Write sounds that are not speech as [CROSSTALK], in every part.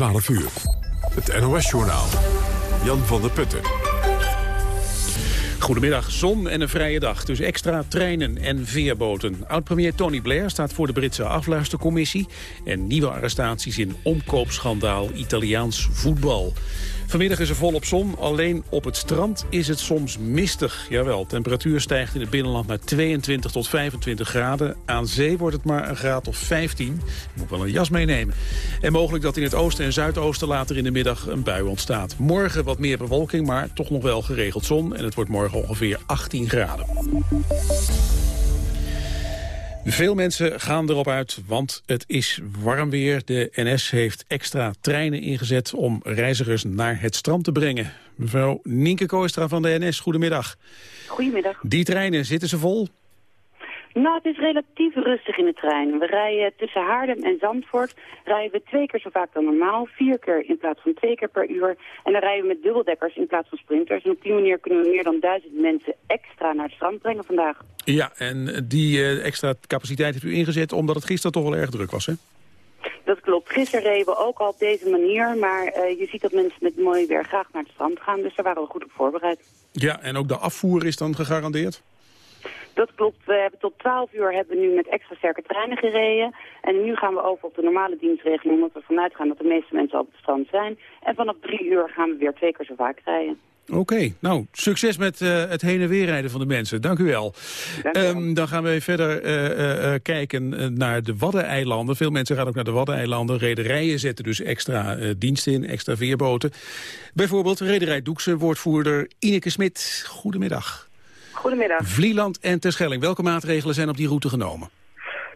12 uur. Het NOS-journaal. Jan van der Putten. Goedemiddag, zon en een vrije dag. Dus extra treinen en veerboten. Oud-premier Tony Blair staat voor de Britse afluistercommissie... en nieuwe arrestaties in omkoopschandaal Italiaans voetbal. Vanmiddag is er volop zon, alleen op het strand is het soms mistig. Jawel, temperatuur stijgt in het binnenland naar 22 tot 25 graden. Aan zee wordt het maar een graad of 15. Je moet wel een jas meenemen. En mogelijk dat in het oosten en zuidoosten later in de middag een bui ontstaat. Morgen wat meer bewolking, maar toch nog wel geregeld zon. En het wordt morgen ongeveer 18 graden. Veel mensen gaan erop uit, want het is warm weer. De NS heeft extra treinen ingezet om reizigers naar het strand te brengen. Mevrouw Nienke Kooistra van de NS, goedemiddag. Goedemiddag. Die treinen, zitten ze vol? Nou, het is relatief rustig in de trein. We rijden tussen Haarlem en Zandvoort rijden we twee keer zo vaak dan normaal. Vier keer in plaats van twee keer per uur. En dan rijden we met dubbeldekkers in plaats van sprinters. En op die manier kunnen we meer dan duizend mensen extra naar het strand brengen vandaag. Ja, en die uh, extra capaciteit heeft u ingezet omdat het gisteren toch wel erg druk was, hè? Dat klopt. Gisteren reden we ook al op deze manier. Maar uh, je ziet dat mensen met mooi weer graag naar het strand gaan. Dus daar waren we goed op voorbereid. Ja, en ook de afvoer is dan gegarandeerd? Dat klopt. We hebben tot 12 uur hebben we nu met extra sterke treinen gereden. En nu gaan we over op de normale dienstregeling, omdat we vanuit gaan dat de meeste mensen al op het strand zijn. En vanaf 3 uur gaan we weer twee keer zo vaak rijden. Oké, nou, succes met uh, het heen en weer rijden van de mensen. Dank u wel. Dank u wel. Um, dan gaan we verder uh, uh, kijken naar de Waddeneilanden. Veel mensen gaan ook naar de Waddeneilanden. Rederijen zetten dus extra diensten in, extra veerboten. Bijvoorbeeld Rederij Doekse, woordvoerder Ineke Smit. Goedemiddag. Goedemiddag. Vlieland en Terschelling, welke maatregelen zijn op die route genomen?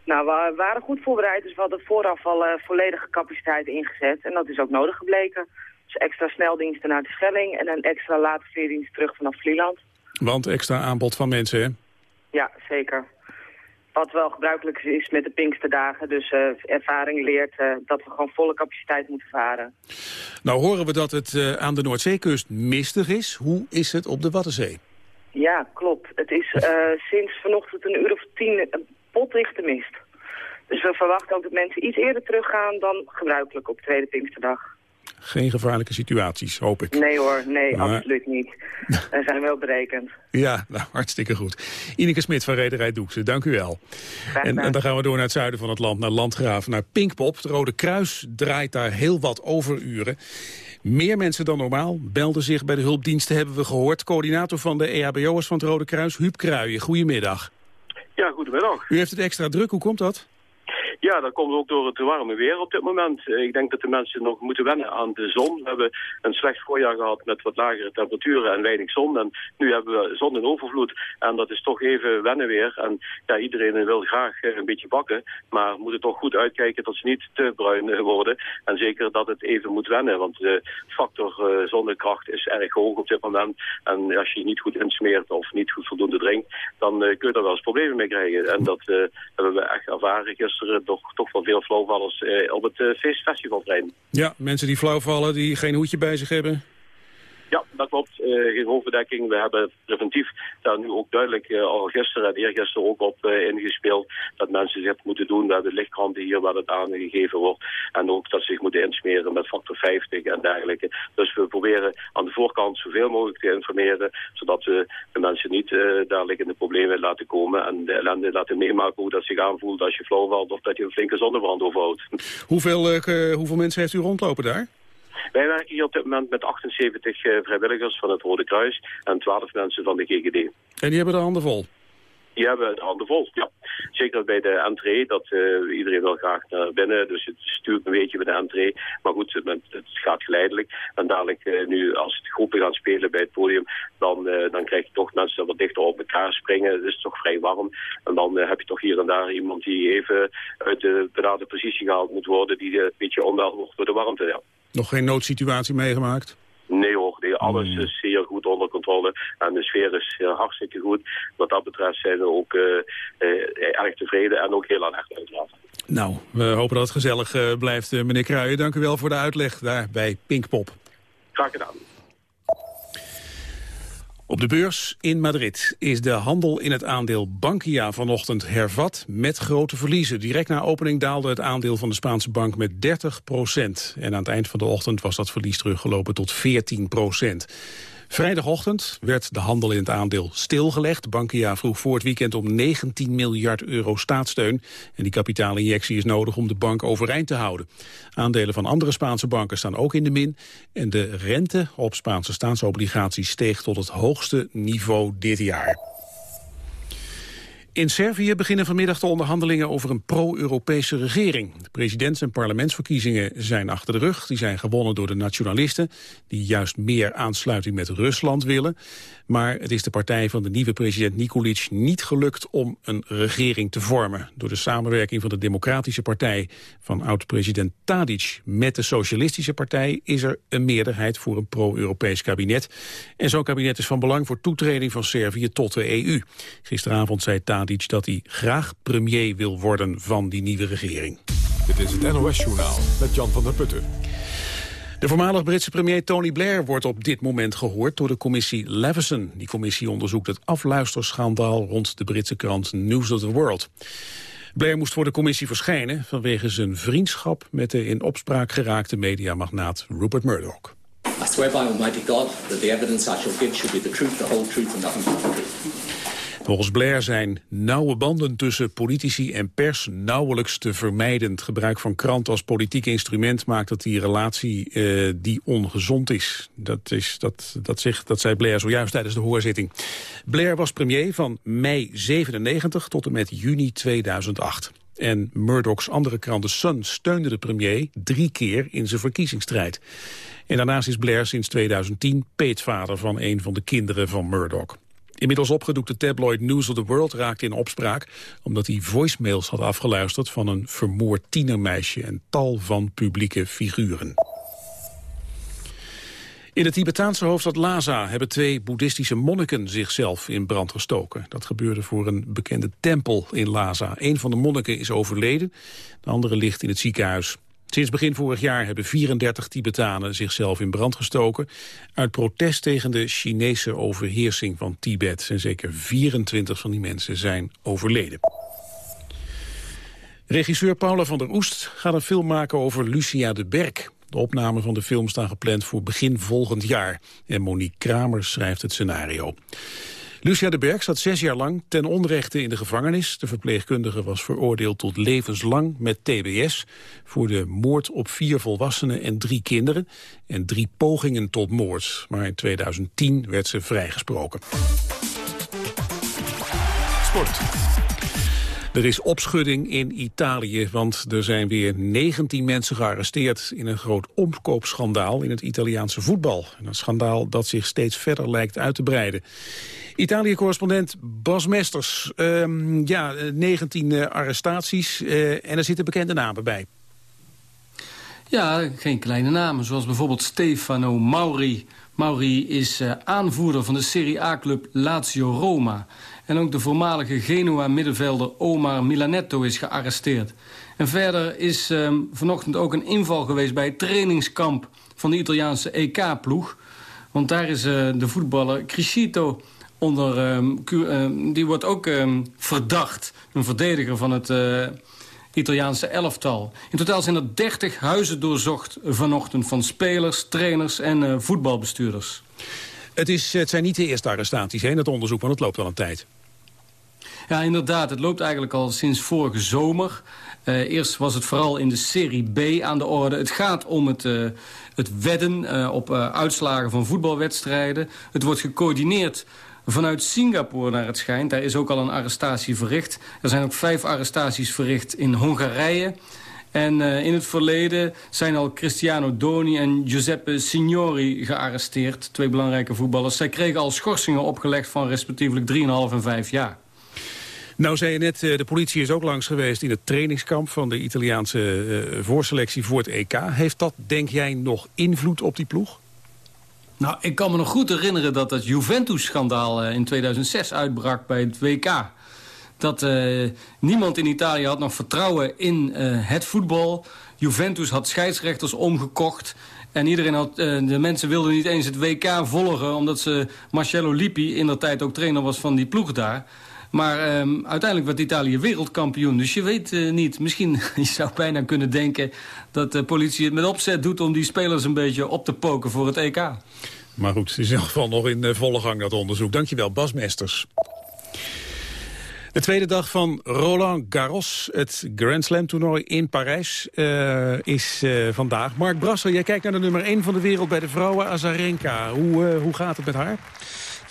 Nou, we waren goed voorbereid, dus we hadden vooraf al uh, volledige capaciteit ingezet. En dat is ook nodig gebleken. Dus extra sneldiensten naar de Schelling en een extra late veerdienst terug vanaf Vlieland. Want extra aanbod van mensen, hè? Ja, zeker. Wat wel gebruikelijk is met de Pinksterdagen. Dus uh, ervaring leert uh, dat we gewoon volle capaciteit moeten varen. Nou horen we dat het aan de Noordzeekust mistig is. Hoe is het op de Waddenzee? Ja, klopt. Het is uh, sinds vanochtend een uur of tien potdichte mist. Dus we verwachten ook dat mensen iets eerder teruggaan dan gebruikelijk op tweede Pinksterdag. Geen gevaarlijke situaties, hoop ik. Nee hoor, nee, maar... absoluut niet. We zijn wel berekend. [LAUGHS] Ja, nou, hartstikke goed. Ineke Smit van Rederij Doekse, dank u wel. En, en, dan gaan we door naar het zuiden van het land, naar Landgraaf, naar Pinkpop. Het Rode Kruis draait daar heel wat overuren. Meer mensen dan normaal belden zich bij de hulpdiensten, hebben we gehoord. Coördinator van de EHBO'ers van het Rode Kruis, Huub Kruijen. Goedemiddag. Ja, goedemiddag. U heeft het extra druk, hoe komt dat? Ja, dat komt ook door het warme weer op dit moment. Ik denk dat de mensen nog moeten wennen aan de zon. We hebben een slecht voorjaar gehad met wat lagere temperaturen en weinig zon. En nu hebben we zon in overvloed. En dat is toch even wennen weer. En ja, iedereen wil graag een beetje bakken. Maar moeten toch goed uitkijken dat ze niet te bruin worden. En zeker dat het even moet wennen. Want de factor uh, zonnekracht is erg hoog op dit moment. En als je niet goed insmeert of niet goed voldoende drinkt... dan kun je daar wel eens problemen mee krijgen. En dat hebben we echt ervaren gisteren toch, toch wel veel flauwvallers eh, op het uh, feestfestivaltrein. Ja, mensen die flauwvallen, die geen hoedje bij zich hebben. Ja, dat klopt. Uh, geen hoofdbedekking. We hebben preventief daar nu ook duidelijk uh, al gisteren en eergisteren ook op uh, ingespeeld. Dat mensen zich moeten doen. We hebben lichtkranten hier waar het aangegeven wordt. En ook dat ze zich moeten insmeren met factor 50 en dergelijke. Dus we proberen aan de voorkant zoveel mogelijk te informeren. Zodat we de mensen niet dadelijk in de problemen laten komen. En de ellende laten meemaken hoe dat zich aanvoelt als je flauw valt of dat je een flinke zonnebrand overhoudt. Hoeveel, hoeveel mensen heeft u rondlopen daar? Wij werken hier op dit moment met 78 uh, vrijwilligers van het Rode Kruis en 12 mensen van de GGD. En die hebben de handen vol? Die hebben de handen vol, ja. Zeker bij de entree, dat uh, iedereen wil graag naar binnen. Dus het stuurt een beetje bij de entree. Maar goed, het, het gaat geleidelijk. En dadelijk, uh, nu als de groepen gaan spelen bij het podium... dan, uh, dan krijg je toch mensen wat dichter op elkaar springen. Het is toch vrij warm. En dan heb je toch hier en daar iemand die even uit de benade positie gehaald moet worden... die een beetje onwel wordt door de warmte, ja. Nog geen noodsituatie meegemaakt? Nee hoor, nee, alles is zeer goed onder controle en de sfeer is uh, hartstikke goed. Wat dat betreft zijn we ook uh, uh, erg tevreden en ook heel aan echt uitlaten. Nou, we hopen dat het gezellig blijft. meneer Kruijen, dank u wel voor de uitleg daar bij Pinkpop. Graag gedaan. Op de beurs in Madrid is de handel in het aandeel Bankia vanochtend hervat met grote verliezen. Direct na opening daalde het aandeel van de Spaanse bank met 30 procent. En aan het eind van de ochtend was dat verlies teruggelopen tot 14 procent. Vrijdagochtend werd de handel in het aandeel stilgelegd. Bankia vroeg voor het weekend om 19 miljard euro staatssteun. En die kapitaalinjectie is nodig om de bank overeind te houden. Aandelen van andere Spaanse banken staan ook in de min. En de rente op Spaanse staatsobligaties steeg tot het hoogste niveau dit jaar. In Servië beginnen vanmiddag de onderhandelingen over een pro-Europese regering. De presidents- en parlementsverkiezingen zijn achter de rug. Die zijn gewonnen door de nationalisten, die juist meer aansluiting met Rusland willen. Maar het is de partij van de nieuwe president Nikolic niet gelukt om een regering te vormen. Door de samenwerking van de Democratische Partij van oud-president Tadic met de Socialistische Partij is er een meerderheid voor een pro-Europees kabinet. En zo'n kabinet is van belang voor toetreding van Servië tot de EU. Gisteravond zei Tadic dat hij graag premier wil worden van die nieuwe regering. Dit is het NOS-journaal met Jan van der Putten. De voormalig Britse premier Tony Blair wordt op dit moment gehoord door de commissie Leveson. Die commissie onderzoekt het afluisterschandaal rond de Britse krant News of the World. Blair moest voor de commissie verschijnen vanwege zijn vriendschap met de in opspraak geraakte mediamagnaat Rupert Murdoch. I swear by Almighty God that the evidence I shall give should be the truth, the whole truth and nothing but the truth. Volgens Blair zijn nauwe banden tussen politici en pers nauwelijks te vermijden. Het gebruik van kranten als politiek instrument maakt dat die relatie uh, die ongezond is. Dat, is dat, dat, zegt, dat zei Blair zojuist tijdens de hoorzitting. Blair was premier van mei 97 tot en met juni 2008. En Murdochs andere krant Sun steunde de premier drie keer in zijn verkiezingsstrijd. En daarnaast is Blair sinds 2010 peetvader van een van de kinderen van Murdoch. Inmiddels opgedoekte tabloid News of the World raakte in opspraak... omdat hij voicemails had afgeluisterd van een vermoord tienermeisje... en tal van publieke figuren. In de Tibetaanse hoofdstad Lhasa hebben twee boeddhistische monniken zichzelf in brand gestoken. Dat gebeurde voor een bekende tempel in Lhasa. Een van de monniken is overleden, de andere ligt in het ziekenhuis. Sinds begin vorig jaar hebben 34 Tibetanen zichzelf in brand gestoken... uit protest tegen de Chinese overheersing van Tibet. En zeker 24 van die mensen zijn overleden. Regisseur Paula van der Oest gaat een film maken over Lucia de Berk. De opnamen van de film staan gepland voor begin volgend jaar. En Monique Kramer schrijft het scenario. Lucia de Berg zat zes jaar lang ten onrechte in de gevangenis. De verpleegkundige was veroordeeld tot levenslang met tbs... voor de moord op vier volwassenen en drie kinderen... en drie pogingen tot moord. Maar in 2010 werd ze vrijgesproken. Sport. Er is opschudding in Italië, want er zijn weer 19 mensen gearresteerd in een groot omkoopschandaal in het Italiaanse voetbal. Een schandaal dat zich steeds verder lijkt uit te breiden. Italië-correspondent Bas Mesters. Um, ja, 19 uh, arrestaties uh, en er zitten bekende namen bij. Ja, geen kleine namen, zoals bijvoorbeeld Stefano Mauri. Mauri is uh, aanvoerder van de Serie A-club Lazio Roma. En ook de voormalige Genoa-middenvelder Omar Milanetto is gearresteerd. En verder is um, vanochtend ook een inval geweest bij het trainingskamp van de Italiaanse EK-ploeg. Want daar is uh, de voetballer Criscito onder... Um, die wordt ook verdacht, een verdediger van het... Uh, Italiaanse elftal. In totaal zijn er 30 huizen doorzocht vanochtend... van spelers, trainers en uh, voetbalbestuurders. Het, is, het zijn niet de eerste arrestaties het onderzoek, want het loopt al een tijd. Ja, inderdaad. Het loopt eigenlijk al sinds vorige zomer. Uh, eerst was het vooral in de Serie B aan de orde. Het gaat om het, uh, het wedden uh, op uitslagen van voetbalwedstrijden. Het wordt gecoördineerd vanuit Singapore naar het schijnt. Daar is ook al een arrestatie verricht. Er zijn ook vijf arrestaties verricht in Hongarije. En in het verleden zijn al Cristiano Doni en Giuseppe Signori gearresteerd. Twee belangrijke voetballers. Zij kregen al schorsingen opgelegd van respectievelijk 3,5 en 5 jaar. Nou zei je net, de politie is ook langs geweest in het trainingskamp van de Italiaanse uh, voorselectie voor het EK. Heeft dat, denk jij, nog invloed op die ploeg? Nou, ik kan me nog goed herinneren dat het Juventus-schandaal in 2006 uitbrak bij het WK. Dat niemand in Italië had nog vertrouwen in het voetbal. Juventus had scheidsrechters omgekocht. En iedereen had, de mensen wilden niet eens het WK volgen... omdat ze Marcello Lippi, in der tijd ook trainer was van die ploeg daar... Maar um, uiteindelijk werd Italië wereldkampioen. Dus je weet uh, niet, misschien [LAUGHS] je zou bijna kunnen denken... dat de politie het met opzet doet om die spelers een beetje op te poken voor het EK. Maar goed, is in ieder geval nog in volle gang dat onderzoek. Dankjewel, Bas Mesters. De tweede dag van Roland Garros, het Grand Slam toernooi in Parijs, uh, is vandaag. Mark Brasser, jij kijkt naar de nummer 1 van de wereld bij de vrouwen, Azarenka. Hoe, hoe gaat het met haar?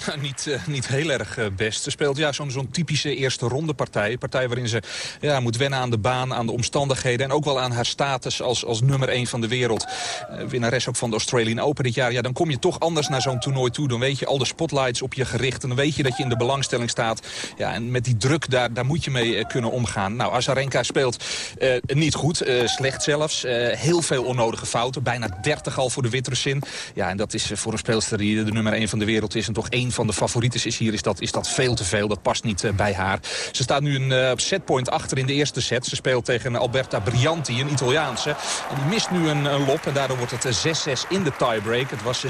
[LAUGHS] Niet, uh, niet heel erg uh, best. Ze speelt ja, zo'n typische eerste ronde partij. partij waarin ze ja, moet wennen aan de baan, aan de omstandigheden... en ook wel aan haar status als, als nummer 1 van de wereld. Uh, winnares ook van de Australian Open dit jaar. Ja, dan kom je toch anders naar zo'n toernooi toe. Dan weet je al de spotlights op je gericht. En dan weet je dat je in de belangstelling staat. Ja, en met die druk, daar, daar moet je mee kunnen omgaan. Nou, Azarenka speelt niet goed. slecht zelfs. heel veel onnodige fouten. Bijna 30 al voor de Witrusin. Ja, en dat is voor een speelster die de nummer 1 van de wereld is... en toch één van de favorieten is hier, is dat, is dat veel te veel. Dat past niet uh, bij haar. Ze staat nu een uh, setpoint achter in de eerste set. Ze speelt tegen Alberta Brianti, een Italiaanse. En die mist nu een, een lop en daardoor wordt het 6-6 in de tiebreak. Het was 6-4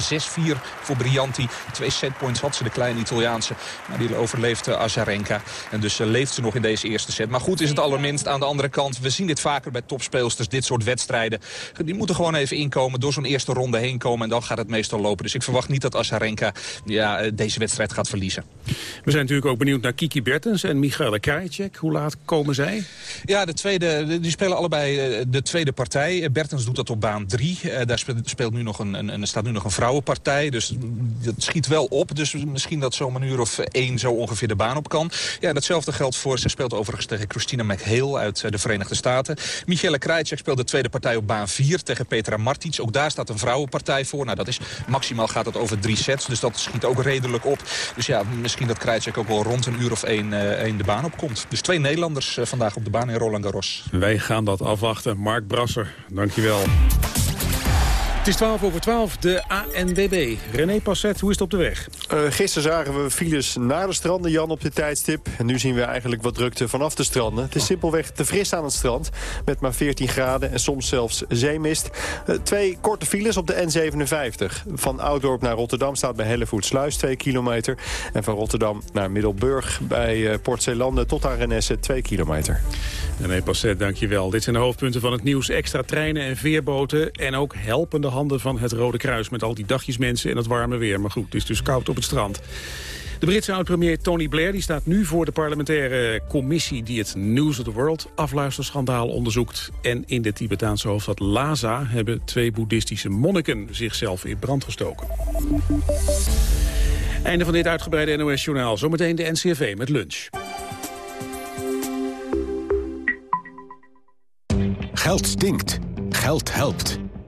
voor Brianti. Twee setpoints had ze, de kleine Italiaanse. Maar die overleeft uh, Azarenka. En dus leeft ze nog in deze eerste set. Maar goed is het allerminst aan de andere kant. We zien dit vaker bij topspeelsters, dit soort wedstrijden. Die moeten gewoon even inkomen, door zo'n eerste ronde heen komen. En dan gaat het meestal lopen. Dus ik verwacht niet dat Azarenka ja, deze wedstrijd gaat verliezen. We zijn natuurlijk ook benieuwd naar Kiki Bertens en Michaela Krajicek. Hoe laat komen zij? Ja, de tweede, die spelen allebei eh, de tweede partij. Bertens doet dat op baan 3. Eh, daar speelt, nu nog een, een, er staat nu nog een vrouwenpartij. Dus dat schiet wel op. Dus misschien dat zo'n uur of één zo ongeveer de baan op kan. Ja, datzelfde geldt voor, ze speelt overigens tegen Christina McHale uit eh, de Verenigde Staten. Michaela Krajicek speelt de tweede partij op baan 4 tegen Petra Martic. Ook daar staat een vrouwenpartij voor. Nou, dat is, maximaal gaat het over drie sets. Dus dat schiet ook redelijk op. Dus ja, misschien dat Krajcek ook wel rond een uur of één, uh, één de baan opkomt. Dus twee Nederlanders uh, vandaag op de baan in Roland Garros. Wij gaan dat afwachten. Mark Brasser, dankjewel. Het is 12 over 12, de ANWB. René Passet, hoe is het op de weg? Uh, gisteren zagen we files naar de stranden, Jan, op dit tijdstip. En nu zien we eigenlijk wat drukte vanaf de stranden. Het is simpelweg te fris aan het strand, met maar 14 graden en soms zelfs zeemist. Uh, twee korte files op de N57. Van Oudorp naar Rotterdam staat bij Hellevoetsluis 2 kilometer. En van Rotterdam naar Middelburg bij uh, Port Zeelanden tot aan Renesse 2 kilometer. René Passet, dankjewel. Dit zijn de hoofdpunten van het nieuws. Extra treinen en veerboten en ook helpende handen van het Rode Kruis... met al die dagjes mensen en het warme weer. Maar goed, het is dus koud op het strand. De Britse oud-premier Tony Blair die staat nu voor de parlementaire commissie... die het News of the World afluisterschandaal onderzoekt. En in de Tibetaanse hoofdstad Lhasa hebben twee boeddhistische monniken zichzelf in brand gestoken. Einde van dit uitgebreide NOS-journaal. Zometeen de NCRV met lunch. Geld stinkt. Geld helpt.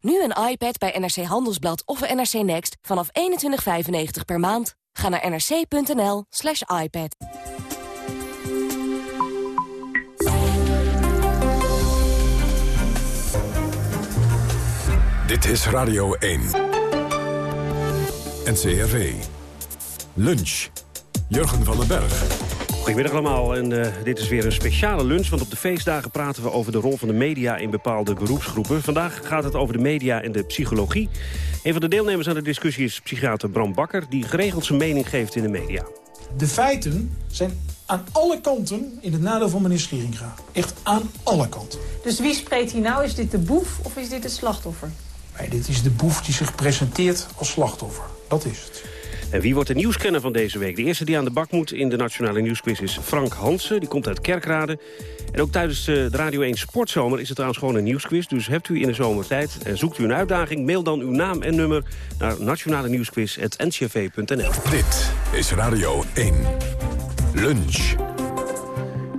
Nu een iPad bij NRC Handelsblad of NRC Next vanaf 21,95 per maand. Ga naar nrc.nl slash iPad. Dit is Radio 1. NCRV. Lunch. Jurgen van den Berg. Goedemiddag allemaal en uh, dit is weer een speciale lunch... want op de feestdagen praten we over de rol van de media in bepaalde beroepsgroepen. Vandaag gaat het over de media en de psychologie. Een van de deelnemers aan de discussie is psychiater Bram Bakker... die geregeld zijn mening geeft in de media. De feiten zijn aan alle kanten in het nadeel van meneer Scheringa. Echt aan alle kanten. Dus wie spreekt hier nou? Is dit de boef of is dit het slachtoffer? Nee, dit is de boef die zich presenteert als slachtoffer. Dat is het. En wie wordt de nieuwskenner van deze week? De eerste die aan de bak moet in de Nationale Nieuwsquiz is Frank Hansen. Die komt uit Kerkrade. En ook tijdens de Radio 1 Sportzomer is het trouwens gewoon een nieuwsquiz. Dus hebt u in de zomertijd en zoekt u een uitdaging... mail dan uw naam en nummer naar nationale nieuwsquiz.ncv.nl. Dit is Radio 1. Lunch.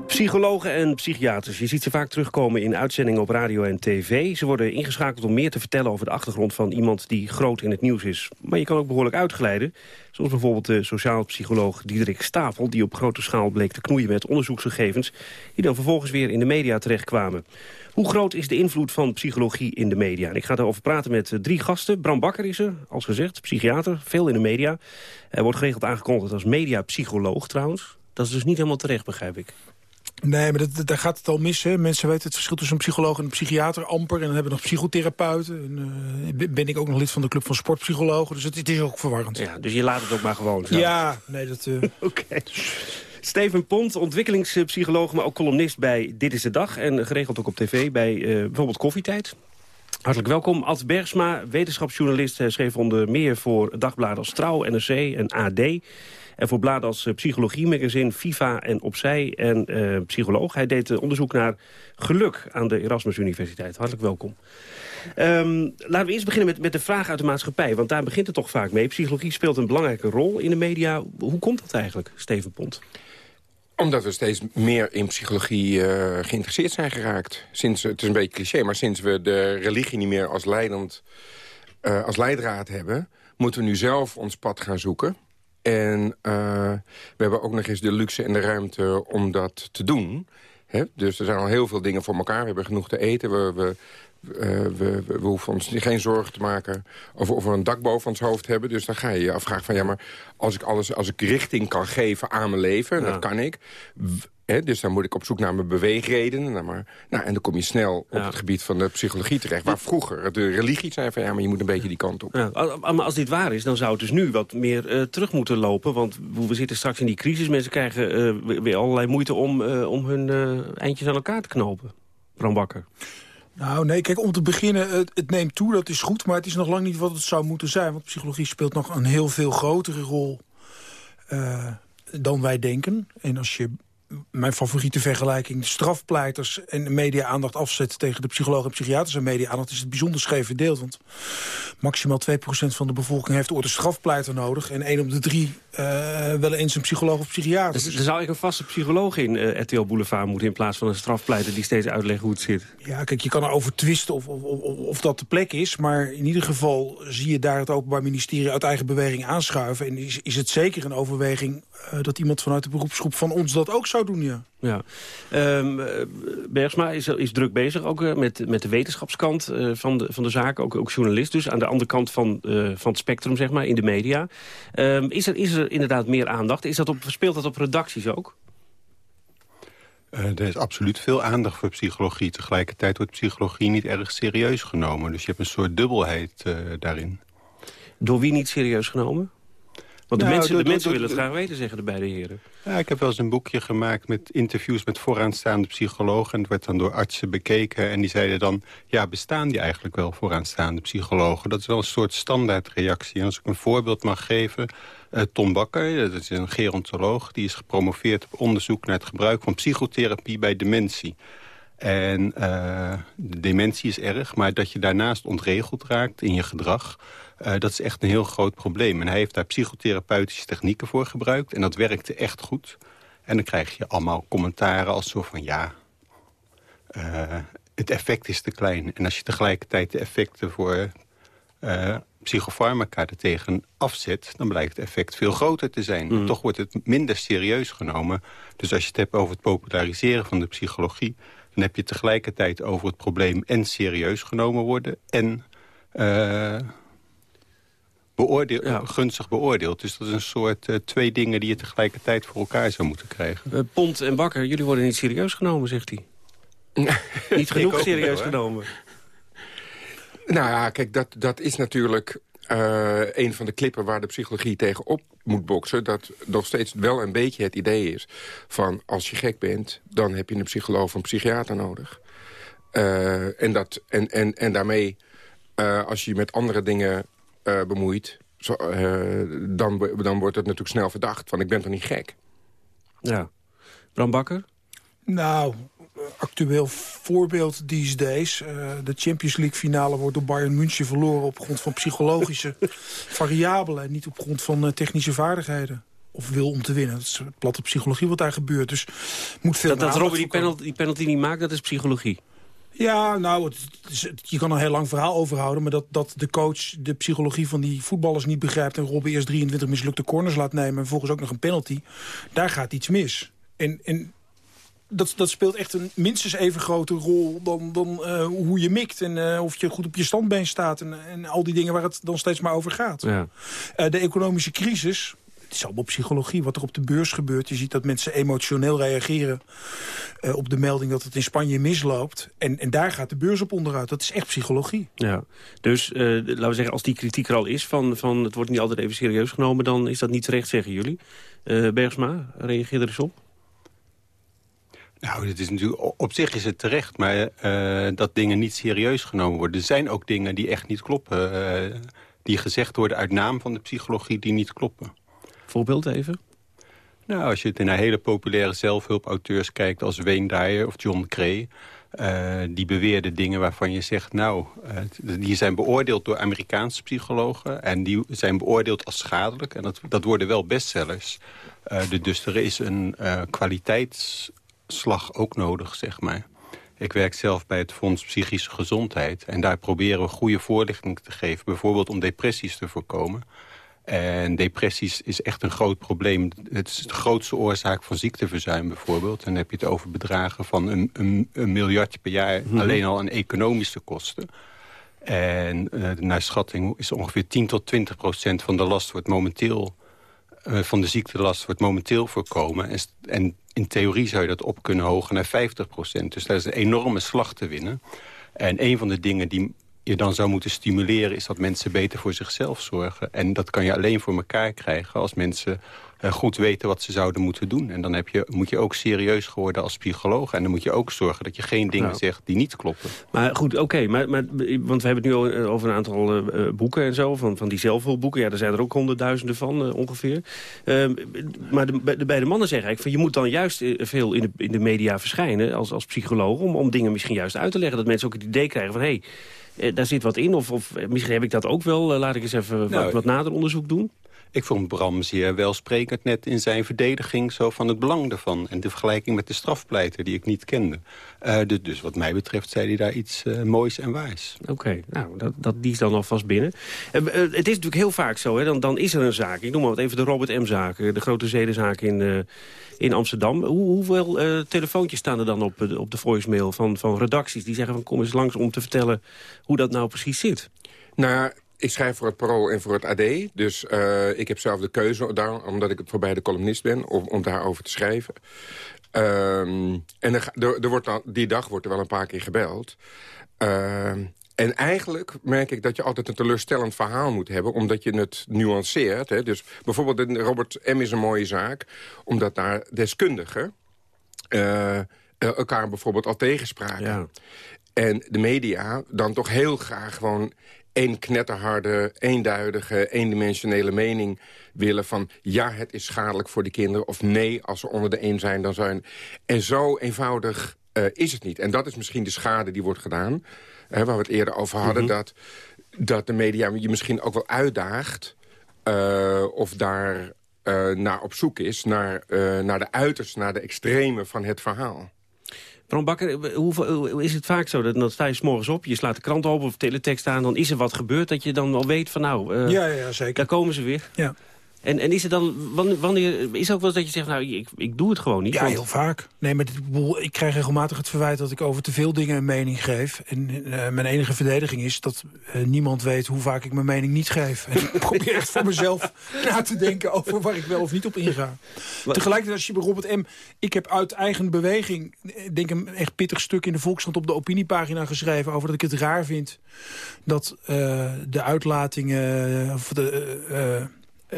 Psychologen en psychiaters. Je ziet ze vaak terugkomen in uitzendingen op radio en tv. Ze worden ingeschakeld om meer te vertellen over de achtergrond van iemand die groot in het nieuws is. Maar je kan ook behoorlijk uitglijden. Zoals bijvoorbeeld de sociaal psycholoog Diederik Stapel... die op grote schaal bleek te knoeien met onderzoeksgegevens... die dan vervolgens weer in de media terectkwamen. Hoe groot is de invloed van psychologie in de media? En ik ga daarover praten met drie gasten. Bram Bakker is er, als gezegd, psychiater, veel in de media. Hij wordt geregeld aangekondigd als mediapsycholoog trouwens. Dat is dus niet helemaal terecht, begrijp ik. Nee, maar dat, daar gaat het al mis. Hè. Mensen weten het verschil tussen een psycholoog en een psychiater amper. En dan hebben we nog psychotherapeuten. En, uh, ben ik ook nog lid van de Club van Sportpsychologen. Dus het, het is ook verwarrend. Ja, dus je laat het ook maar gewoon. Zo. Ja, nee, dat... Uh... [LAUGHS] Oké. Steven Pont, ontwikkelingspsycholoog, maar ook columnist bij Dit is de Dag. En geregeld ook op tv bij uh, bijvoorbeeld Koffietijd. Hartelijk welkom. Ad Bergsma, wetenschapsjournalist, schreef onder meer voor dagbladen als Trouw, NRC en AD. En voor bladen als uh, Psychologie Magazine, FIFA en Opzij en uh, psycholoog. Hij deed uh, onderzoek naar geluk aan de Erasmus Universiteit. Hartelijk welkom. Um, laten we eerst beginnen met, met de vraag uit de maatschappij. Want daar begint het toch vaak mee. Psychologie speelt een belangrijke rol in de media. Hoe komt dat eigenlijk, Steven Pont? Omdat we steeds meer in psychologie geïnteresseerd zijn geraakt. Sinds, het is een beetje cliché, maar sinds we de religie niet meer als, leidend, als leidraad hebben... moeten we nu zelf ons pad gaan zoeken. En uh, we hebben ook nog eens de luxe en de ruimte om dat te doen. Hè? Dus er zijn al heel veel dingen voor elkaar. We hebben genoeg te eten. We, we, uh, we, we, we, hoeven ons geen zorgen te maken over of we een dak boven ons hoofd hebben. Dus dan ga je je afvragen van ja, maar als ik, alles, als ik richting kan geven aan mijn leven, ja. dat kan ik... He, dus dan moet ik op zoek naar mijn beweegredenen. Nou, maar, nou, en dan kom je snel op ja. het gebied van de psychologie terecht. Waar vroeger de religie zei van ja, maar je moet een beetje die kant op. Ja, maar als dit waar is, dan zou het dus nu wat meer uh, terug moeten lopen. Want we zitten straks in die crisis. Mensen krijgen uh, weer allerlei moeite om, uh, om hun eindjes aan elkaar te knopen. Bram Bakker. Nou, nee, kijk, om te beginnen, het, het, neemt toe, dat is goed... maar het is nog lang niet wat het zou moeten zijn. Want psychologie speelt nog een heel veel grotere rol uh, dan wij denken. En als je mijn favoriete vergelijking... strafpleiters en media-aandacht afzet tegen de psychologen en psychiaters en media-aandacht... is het bijzonder scheef verdeeld. Want maximaal 2% van de bevolking heeft ooit een strafpleiter nodig... en 1 op de 3 uh, wel eens een psycholoog of psychiater. Dus, dus er zou ik een vaste psycholoog in uh, RTL Boulevard moeten... in plaats van een strafpleiter die steeds uitlegt hoe het zit. Ja, kijk, je kan erover twisten of, of, of, of dat de plek is... maar in ieder geval zie je daar het Openbaar Ministerie... uit eigen beweging aanschuiven. En is, is het zeker een overweging uh, dat iemand vanuit de beroepsgroep van ons dat ook zou doen, ja. Ja. Um, Bergsma is, is druk bezig ook uh, met, met de wetenschapskant uh, van, de, van de zaak. Ook, ook journalist dus, aan de andere kant van, uh, van het spectrum, zeg maar, in de media. Um, is, er, is er inderdaad meer aandacht? Is dat op, speelt dat op redacties ook? er is absoluut veel aandacht voor psychologie. Tegelijkertijd wordt psychologie niet erg serieus genomen. Dus je hebt een soort dubbelheid daarin. Door wie niet serieus genomen? Want de nou, mensen, de do, mensen do, willen het graag weten, zeggen de beide heren. Ja, ik heb wel eens een boekje gemaakt met interviews met vooraanstaande psychologen. En het werd dan door artsen bekeken. En die zeiden dan, ja, bestaan die eigenlijk wel vooraanstaande psychologen? Dat is wel een soort standaardreactie. En als ik een voorbeeld mag geven... Uh, Tom Bakker, dat is een gerontoloog... die is gepromoveerd op onderzoek naar het gebruik van psychotherapie bij dementie. En uh, de dementie is erg, maar dat je daarnaast ontregeld raakt in je gedrag... Uh, dat is echt een heel groot probleem. En hij heeft daar psychotherapeutische technieken voor gebruikt. En dat werkte echt goed. En dan krijg je allemaal commentaren als zo van... ja, uh, het effect is te klein. En als je tegelijkertijd de effecten voor uh, psychofarmaca er tegen afzet... dan blijkt het effect veel groter te zijn. Mm. Toch wordt het minder serieus genomen. Dus als je het hebt over het populariseren van de psychologie... dan heb je tegelijkertijd over het probleem en serieus genomen worden... en uh, beoordeel, ja. gunstig beoordeeld. Dus dat is een soort uh, twee dingen die je tegelijkertijd voor elkaar zou moeten krijgen. Uh, Pont en Bakker, jullie worden niet serieus genomen, zegt hij. [LAUGHS] niet genoeg serieus wel, genomen. Nou ja, kijk, dat, dat is natuurlijk uh, een van de klippen waar de psychologie tegenop moet boksen. Dat nog steeds wel een beetje het idee is van als je gek bent... dan heb je een psycholoog of een psychiater nodig. Uh, en, dat, en, en, en daarmee, uh, als je met andere dingen uh, bemoeit... Zo, dan, dan wordt het natuurlijk snel verdacht van ik ben toch niet gek. Ja. Bram Bakker? Nou, actueel voorbeeld these days. Uh, de Champions League finale wordt door Bayern München verloren... op grond van psychologische [LAUGHS] variabelen... en niet op grond van uh, technische vaardigheden. of wil om te winnen. Dat is platte psychologie wat daar gebeurt. Dus moet veel Dat, dat Robben die penalty, die penalty niet maakt, dat is psychologie. Ja, nou, het je kan een heel lang verhaal over houden... maar dat, dat de coach de psychologie van die voetballers niet begrijpt... en Robben eerst 23 mislukte corners laat nemen... en vervolgens ook nog een penalty, daar gaat iets mis. En, en dat, dat speelt echt een minstens even grote rol dan, dan eh, hoe je mikt... en eh, of je goed op je standbeen staat en, en al die dingen waar het dan steeds maar over gaat. Ja. Eh, de economische crisis, het is allemaal psychologie, wat er op de beurs gebeurt. Je ziet dat mensen emotioneel reageren eh, op de melding dat het in Spanje misloopt. En, en daar gaat de beurs op onderuit. Dat is echt psychologie. Ja, dus eh, laten we zeggen, als die kritiek er al is... Van, van het wordt niet altijd even serieus genomen... dan is dat niet terecht, zeggen jullie. Eh, Bergsma, reageer er eens op. Nou, dit is natuurlijk, op zich is het terecht, maar eh, dat dingen niet serieus genomen worden. Er zijn ook dingen die echt niet kloppen. eh, die gezegd worden uit naam van de psychologie die niet kloppen. Voorbeeld even? Nou, als je naar hele populaire zelfhulpauteurs kijkt als Wayne Dyer of John Cray... eh, die beweerden dingen waarvan je zegt... nou, eh, die zijn beoordeeld door Amerikaanse psychologen... en die zijn beoordeeld als schadelijk. En dat, dat worden wel bestsellers. Eh, de- dus er is een kwaliteitsslag ook nodig, zeg maar. Ik werk zelf bij het Fonds Psychische Gezondheid... en daar proberen we goede voorlichting te geven... bijvoorbeeld om depressies te voorkomen... En depressies is echt een groot probleem. Het is de grootste oorzaak van ziekteverzuim bijvoorbeeld. Dan heb je het over bedragen van een, een, een miljard per jaar... Mhm. alleen al aan economische kosten. En eh, naar schatting is ongeveer 10 tot 20 procent van de last wordt momenteel... eh, van de ziektelast wordt momenteel voorkomen. En, en in theorie zou je dat op kunnen hogen naar 50 procent. Dus daar is een enorme slag te winnen. En een van de dingen die je dan zou moeten stimuleren... is dat mensen beter voor zichzelf zorgen. En dat kan je alleen voor elkaar krijgen als mensen eh, goed weten wat ze zouden moeten doen. En dan heb je, moet je ook serieus worden als psycholoog. En dan moet je ook zorgen dat je geen dingen Nou. zegt die niet kloppen. Maar goed, oké, maar, maar, want we hebben het nu eh, over een aantal eh, boeken en zo, van, van die zelfhulpboeken. Ja, er zijn er ook honderdduizenden van ongeveer. Ehm, maar de, bij de, bij de mannen zeggen eigenlijk, van, je moet dan juist veel in de, in de media verschijnen als, als psycholoog... Om, om dingen misschien juist uit te leggen. Dat mensen ook het idee krijgen van, hé, hey, daar zit wat in. Of, of eh, misschien heb ik dat ook wel. Eh, laat ik eens even wat, Nou, wat nader onderzoek doen. Ik vond Bram zeer welsprekend net in zijn verdediging zo van het belang daarvan. En de vergelijking met de strafpleiter die ik niet kende. Eh, dus, dus wat mij betreft zei hij daar iets eh, moois en waars. Oké, nou, dat, dat, die is dan alvast binnen. Eh, het is natuurlijk heel vaak zo, hè, dan, dan is er een zaak. Ik noem maar wat even de Robert M-zaak, de grote zedenzaak in, eh, in Amsterdam. Hoe, hoeveel eh, telefoontjes staan er dan op, op de voicemail van, van redacties... die zeggen van kom eens langs om te vertellen hoe dat nou precies zit? Nou, ik schrijf voor het Parool en voor het AD. Dus eh, ik heb zelf de keuze, daar, omdat ik voor beide columnist ben... om, om daarover te schrijven. Ehm, en er, er, wordt dan, die dag wordt er wel een paar keer gebeld. Ehm, en eigenlijk merk ik dat je altijd een teleurstellend verhaal moet hebben... omdat je het nuanceert. Hè. Dus bijvoorbeeld Robert M. is een mooie zaak... omdat daar deskundigen eh, elkaar bijvoorbeeld al tegenspraken. En de media dan toch heel graag gewoon één knetterharde, eenduidige, eendimensionele mening willen van... ja, het is schadelijk voor de kinderen, of nee, als ze onder de een zijn, dan zijn... En zo eenvoudig eh, is het niet. En dat is misschien de schade die wordt gedaan, hè, waar we het eerder over hadden... Mhm. dat, dat de media je misschien ook wel uitdaagt... eh, of daar eh, naar op zoek is, naar, naar de uiterst, naar de extreme van het verhaal. Bram Bakker, is het vaak zo? Dat, dan sta je 's morgens op, je slaat de krant open of teletext aan... dan is er wat gebeurd dat je dan al weet van nou... eh, Ja, ja, zeker. Daar komen ze weer. Ja. En, en is het dan, wanneer, is het ook wel eens dat je zegt, nou, ik, ik doe het gewoon niet? Ja, want- heel vaak. Nee, maar dit, ik krijg regelmatig het verwijt dat ik over te veel dingen een mening geef. En eh, mijn enige verdediging is dat eh, niemand weet hoe vaak ik mijn mening niet geef. En ik [LAUGHS] probeer echt voor mezelf na te denken over waar ik wel of niet op inga. Tegelijkertijd, als je bij Robert M. Ik heb uit eigen beweging, eh, denk een echt pittig stuk in de Volkskrant op de opiniepagina geschreven over dat ik het raar vind dat de uitlatingen, of de,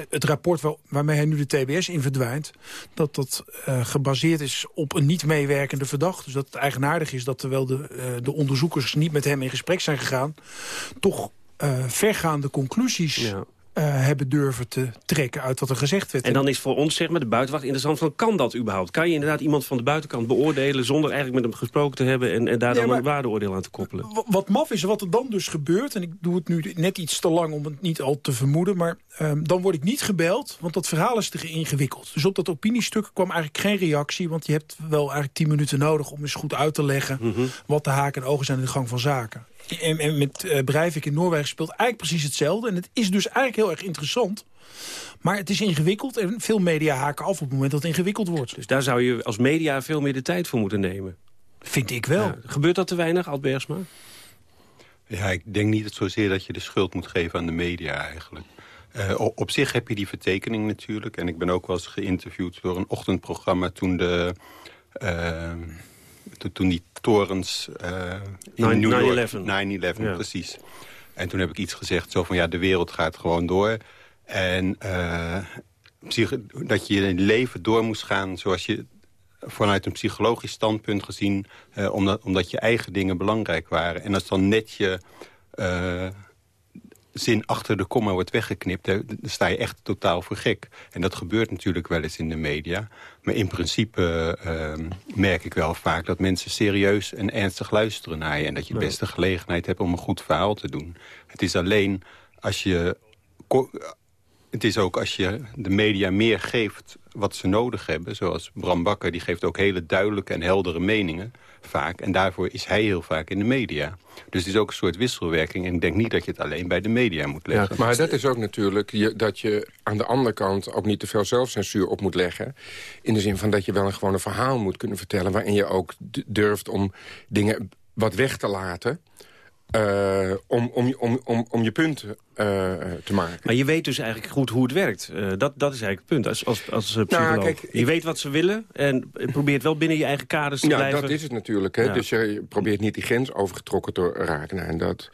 het rapport waar- waarmee hij nu de TBS in verdwijnt... dat dat eh, gebaseerd is op een niet meewerkende verdachte. Dus dat het eigenaardig is dat terwijl de, eh, de onderzoekers niet met hem in gesprek zijn gegaan... toch eh, vergaande conclusies eh, hebben durven te trekken uit wat er gezegd werd. En dan is voor ons, zeg maar, de buitenwacht interessant van... kan dat überhaupt? Kan je inderdaad iemand van de buitenkant beoordelen... zonder eigenlijk met hem gesproken te hebben... en, en daar dan een waardeoordeel aan te koppelen? Wat maf is, wat er dan dus gebeurt... en ik doe het nu net iets te lang om het niet al te vermoeden... maar ehm, dan word ik niet gebeld, want dat verhaal is te ingewikkeld. Dus op dat opiniestuk kwam eigenlijk geen reactie... want je hebt wel eigenlijk tien minuten nodig om eens goed uit te leggen... Mhm. wat de haken en ogen zijn in de gang van zaken. En, en met uh, Breivik in Noorwegen speelt eigenlijk precies hetzelfde. En het is dus eigenlijk heel erg interessant. Maar het is ingewikkeld en veel media haken af op het moment dat het ingewikkeld wordt. Dus daar zou je als media veel meer de tijd voor moeten nemen. Vind ik wel. Ja, gebeurt dat te weinig, Altbergsma? Ja, ik denk niet zozeer dat je de schuld moet geven aan de media eigenlijk. Uh, op zich heb je die vertekening natuurlijk. En ik ben ook wel eens geïnterviewd door een ochtendprogramma toen de... Uh, toen die torens uh, in New York... 9-11, ja. precies. En toen heb ik iets gezegd, zo van ja, de wereld gaat gewoon door. En uh, dat je je leven door moest gaan zoals je vanuit een psychologisch standpunt gezien... Uh, omdat, omdat je eigen dingen belangrijk waren. En als dan net je uh, zin achter de komma wordt weggeknipt... dan sta je echt totaal voor gek. En dat gebeurt natuurlijk wel eens in de media. Maar in principe uh, merk ik wel vaak dat mensen serieus en ernstig luisteren naar je... en dat je het beste gelegenheid hebt om een goed verhaal te doen. Het is alleen als je... Het is ook als je de media meer geeft wat ze nodig hebben... zoals Bram Bakker, die geeft ook hele duidelijke en heldere meningen vaak. En daarvoor is hij heel vaak in de media. Dus het is ook een soort wisselwerking. En ik denk niet dat je het alleen bij de media moet leggen. Ja, maar dat is ook natuurlijk je, dat je aan de andere kant... ook niet te veel zelfcensuur op moet leggen. In de zin van dat je wel een gewoon een verhaal moet kunnen vertellen... waarin je ook durft om dingen wat weg te laten... Uh, om, om, om, om, om je punt uh, te maken. Maar je weet dus eigenlijk goed hoe het werkt. Uh, dat, dat is eigenlijk het punt als, als, als psycholoog. Nou, kijk, je weet wat ze willen en probeert wel binnen je eigen kaders te ja, blijven. Ja, dat is het natuurlijk. Hè? Ja. Dus je probeert niet die grens overgetrokken te raken. Nou, en dat,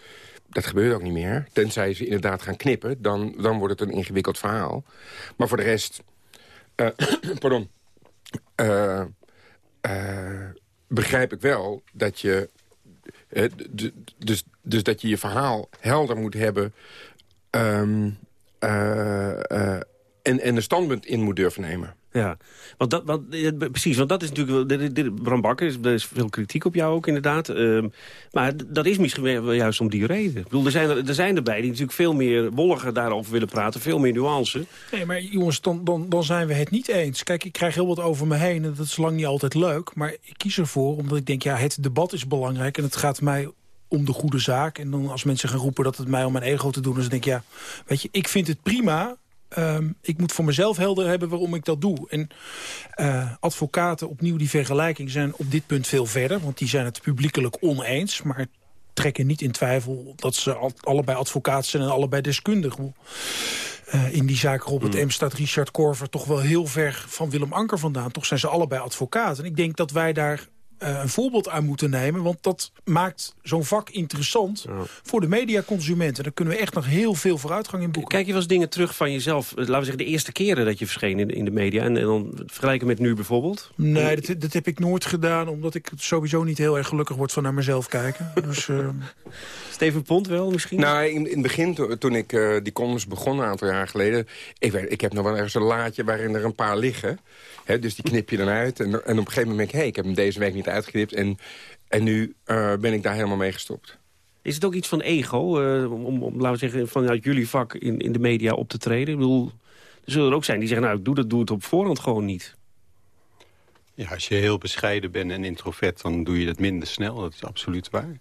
dat gebeurt ook niet meer. Tenzij ze inderdaad gaan knippen, dan, dan wordt het een ingewikkeld verhaal. Maar voor de rest... [CLEARS THROAT] pardon. begrijp ik wel dat je dus, dus dat je je verhaal helder moet hebben... Um, uh, uh, en, en een standpunt in moet durven nemen. Ja, want dat, want, precies, want dat is natuurlijk... Bram Bakker, er is veel kritiek op jou ook inderdaad. Um, maar dat is misschien juist om die reden. Ik bedoel, er zijn er, er zijn erbij die natuurlijk veel meer wolliger daarover willen praten. Veel meer nuance. Nee, maar jongens, dan, dan, dan zijn we het niet eens. Kijk, ik krijg heel wat over me heen en dat is lang niet altijd leuk. Maar ik kies ervoor omdat ik denk, ja, het debat is belangrijk... en het gaat mij om de goede zaak. En dan als mensen gaan roepen dat het mij om mijn ego te doen... dan denk ik, ja, weet je, ik vind het prima Um, ik moet voor mezelf helder hebben waarom ik dat doe. En uh, advocaten, opnieuw die vergelijking, zijn op dit punt veel verder. Want die zijn het publiekelijk oneens. Maar trekken niet in twijfel dat ze allebei advocaat zijn en allebei deskundig. Uh, in die zaak Robert mm. M. staat Richard Korver toch wel heel ver van Willem Anker vandaan. Toch zijn ze allebei advocaten. En ik denk dat wij daar uh, een voorbeeld aan moeten nemen. Want dat maakt zo'n vak interessant ja. voor de mediaconsumenten. Daar kunnen we echt nog heel veel vooruitgang in boeken. Kijk je wel eens dingen terug van jezelf, laten we zeggen de eerste keren dat je verscheen in, in de media. En, en dan vergelijken met nu bijvoorbeeld? Nee, dat, dat, heb ik nooit gedaan. Omdat ik sowieso niet heel erg gelukkig word van naar mezelf kijken. [LAUGHS] dus, uh... Steven Pont wel misschien? Nou, in, in het begin, to, toen ik uh, die columns begon een aantal jaar geleden... Ik, weet, ik heb nog wel ergens een laadje waarin er een paar liggen. Dus die knip je dan uit. En, en op een gegeven moment denk ik... hé, hey, ik heb hem deze week niet uitgeknipt. En, en nu uh, ben ik daar helemaal mee gestopt. Is het ook iets van ego, uh, om, om, laten we zeggen, vanuit jullie vak in, in de media op te treden? Ik bedoel, er zullen er ook zijn die zeggen, nou, ik doe dat, doe het op voorhand gewoon niet. Ja, als je heel bescheiden bent en introvert, dan doe je dat minder snel. Dat is absoluut waar.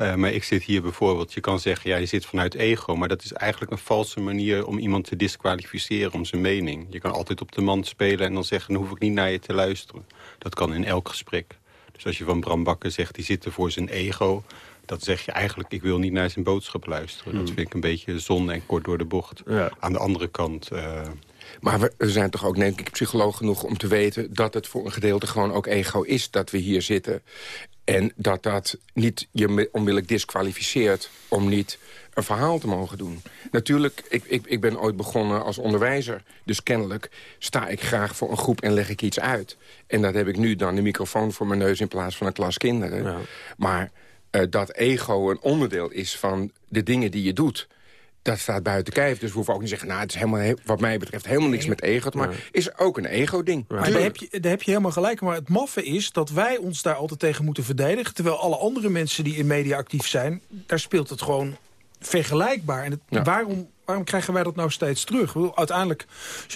Uh, maar ik zit hier bijvoorbeeld, je kan zeggen, ja, je zit vanuit ego... maar dat is eigenlijk een valse manier om iemand te disqualificeren om zijn mening. Je kan altijd op de man spelen en dan zeggen, dan hoef ik niet naar je te luisteren. Dat kan in elk gesprek. Dus als je van Bram Bakker zegt, die zit er voor zijn ego... dan zeg je eigenlijk, ik wil niet naar zijn boodschap luisteren. Hmm. Dat vind ik een beetje zon en kort door de bocht. Ja. Aan de andere kant... Uh, maar we zijn toch ook, denk ik, psycholoog genoeg om te weten... dat het voor een gedeelte gewoon ook ego is dat we hier zitten. En dat dat niet je onmiddellijk disqualificeert om niet een verhaal te mogen doen. Natuurlijk, ik, ik, ik ben ooit begonnen als onderwijzer. Dus kennelijk sta ik graag voor een groep en leg ik iets uit. En dat heb ik nu dan de microfoon voor mijn neus in plaats van een klas kinderen. Ja. Maar uh, dat ego een onderdeel is van de dingen die je doet... dat staat buiten kijf. Dus we hoeven ook niet te zeggen... nou, het is helemaal, wat mij betreft helemaal niks met ego. Maar is ook een ego-ding. Maar daar heb, je, daar heb je helemaal gelijk. Maar het maffe is dat wij ons daar altijd tegen moeten verdedigen. Terwijl alle andere mensen die in media actief zijn... daar speelt het gewoon vergelijkbaar. En het, waarom waarom krijgen wij dat nou steeds terug? Uiteindelijk,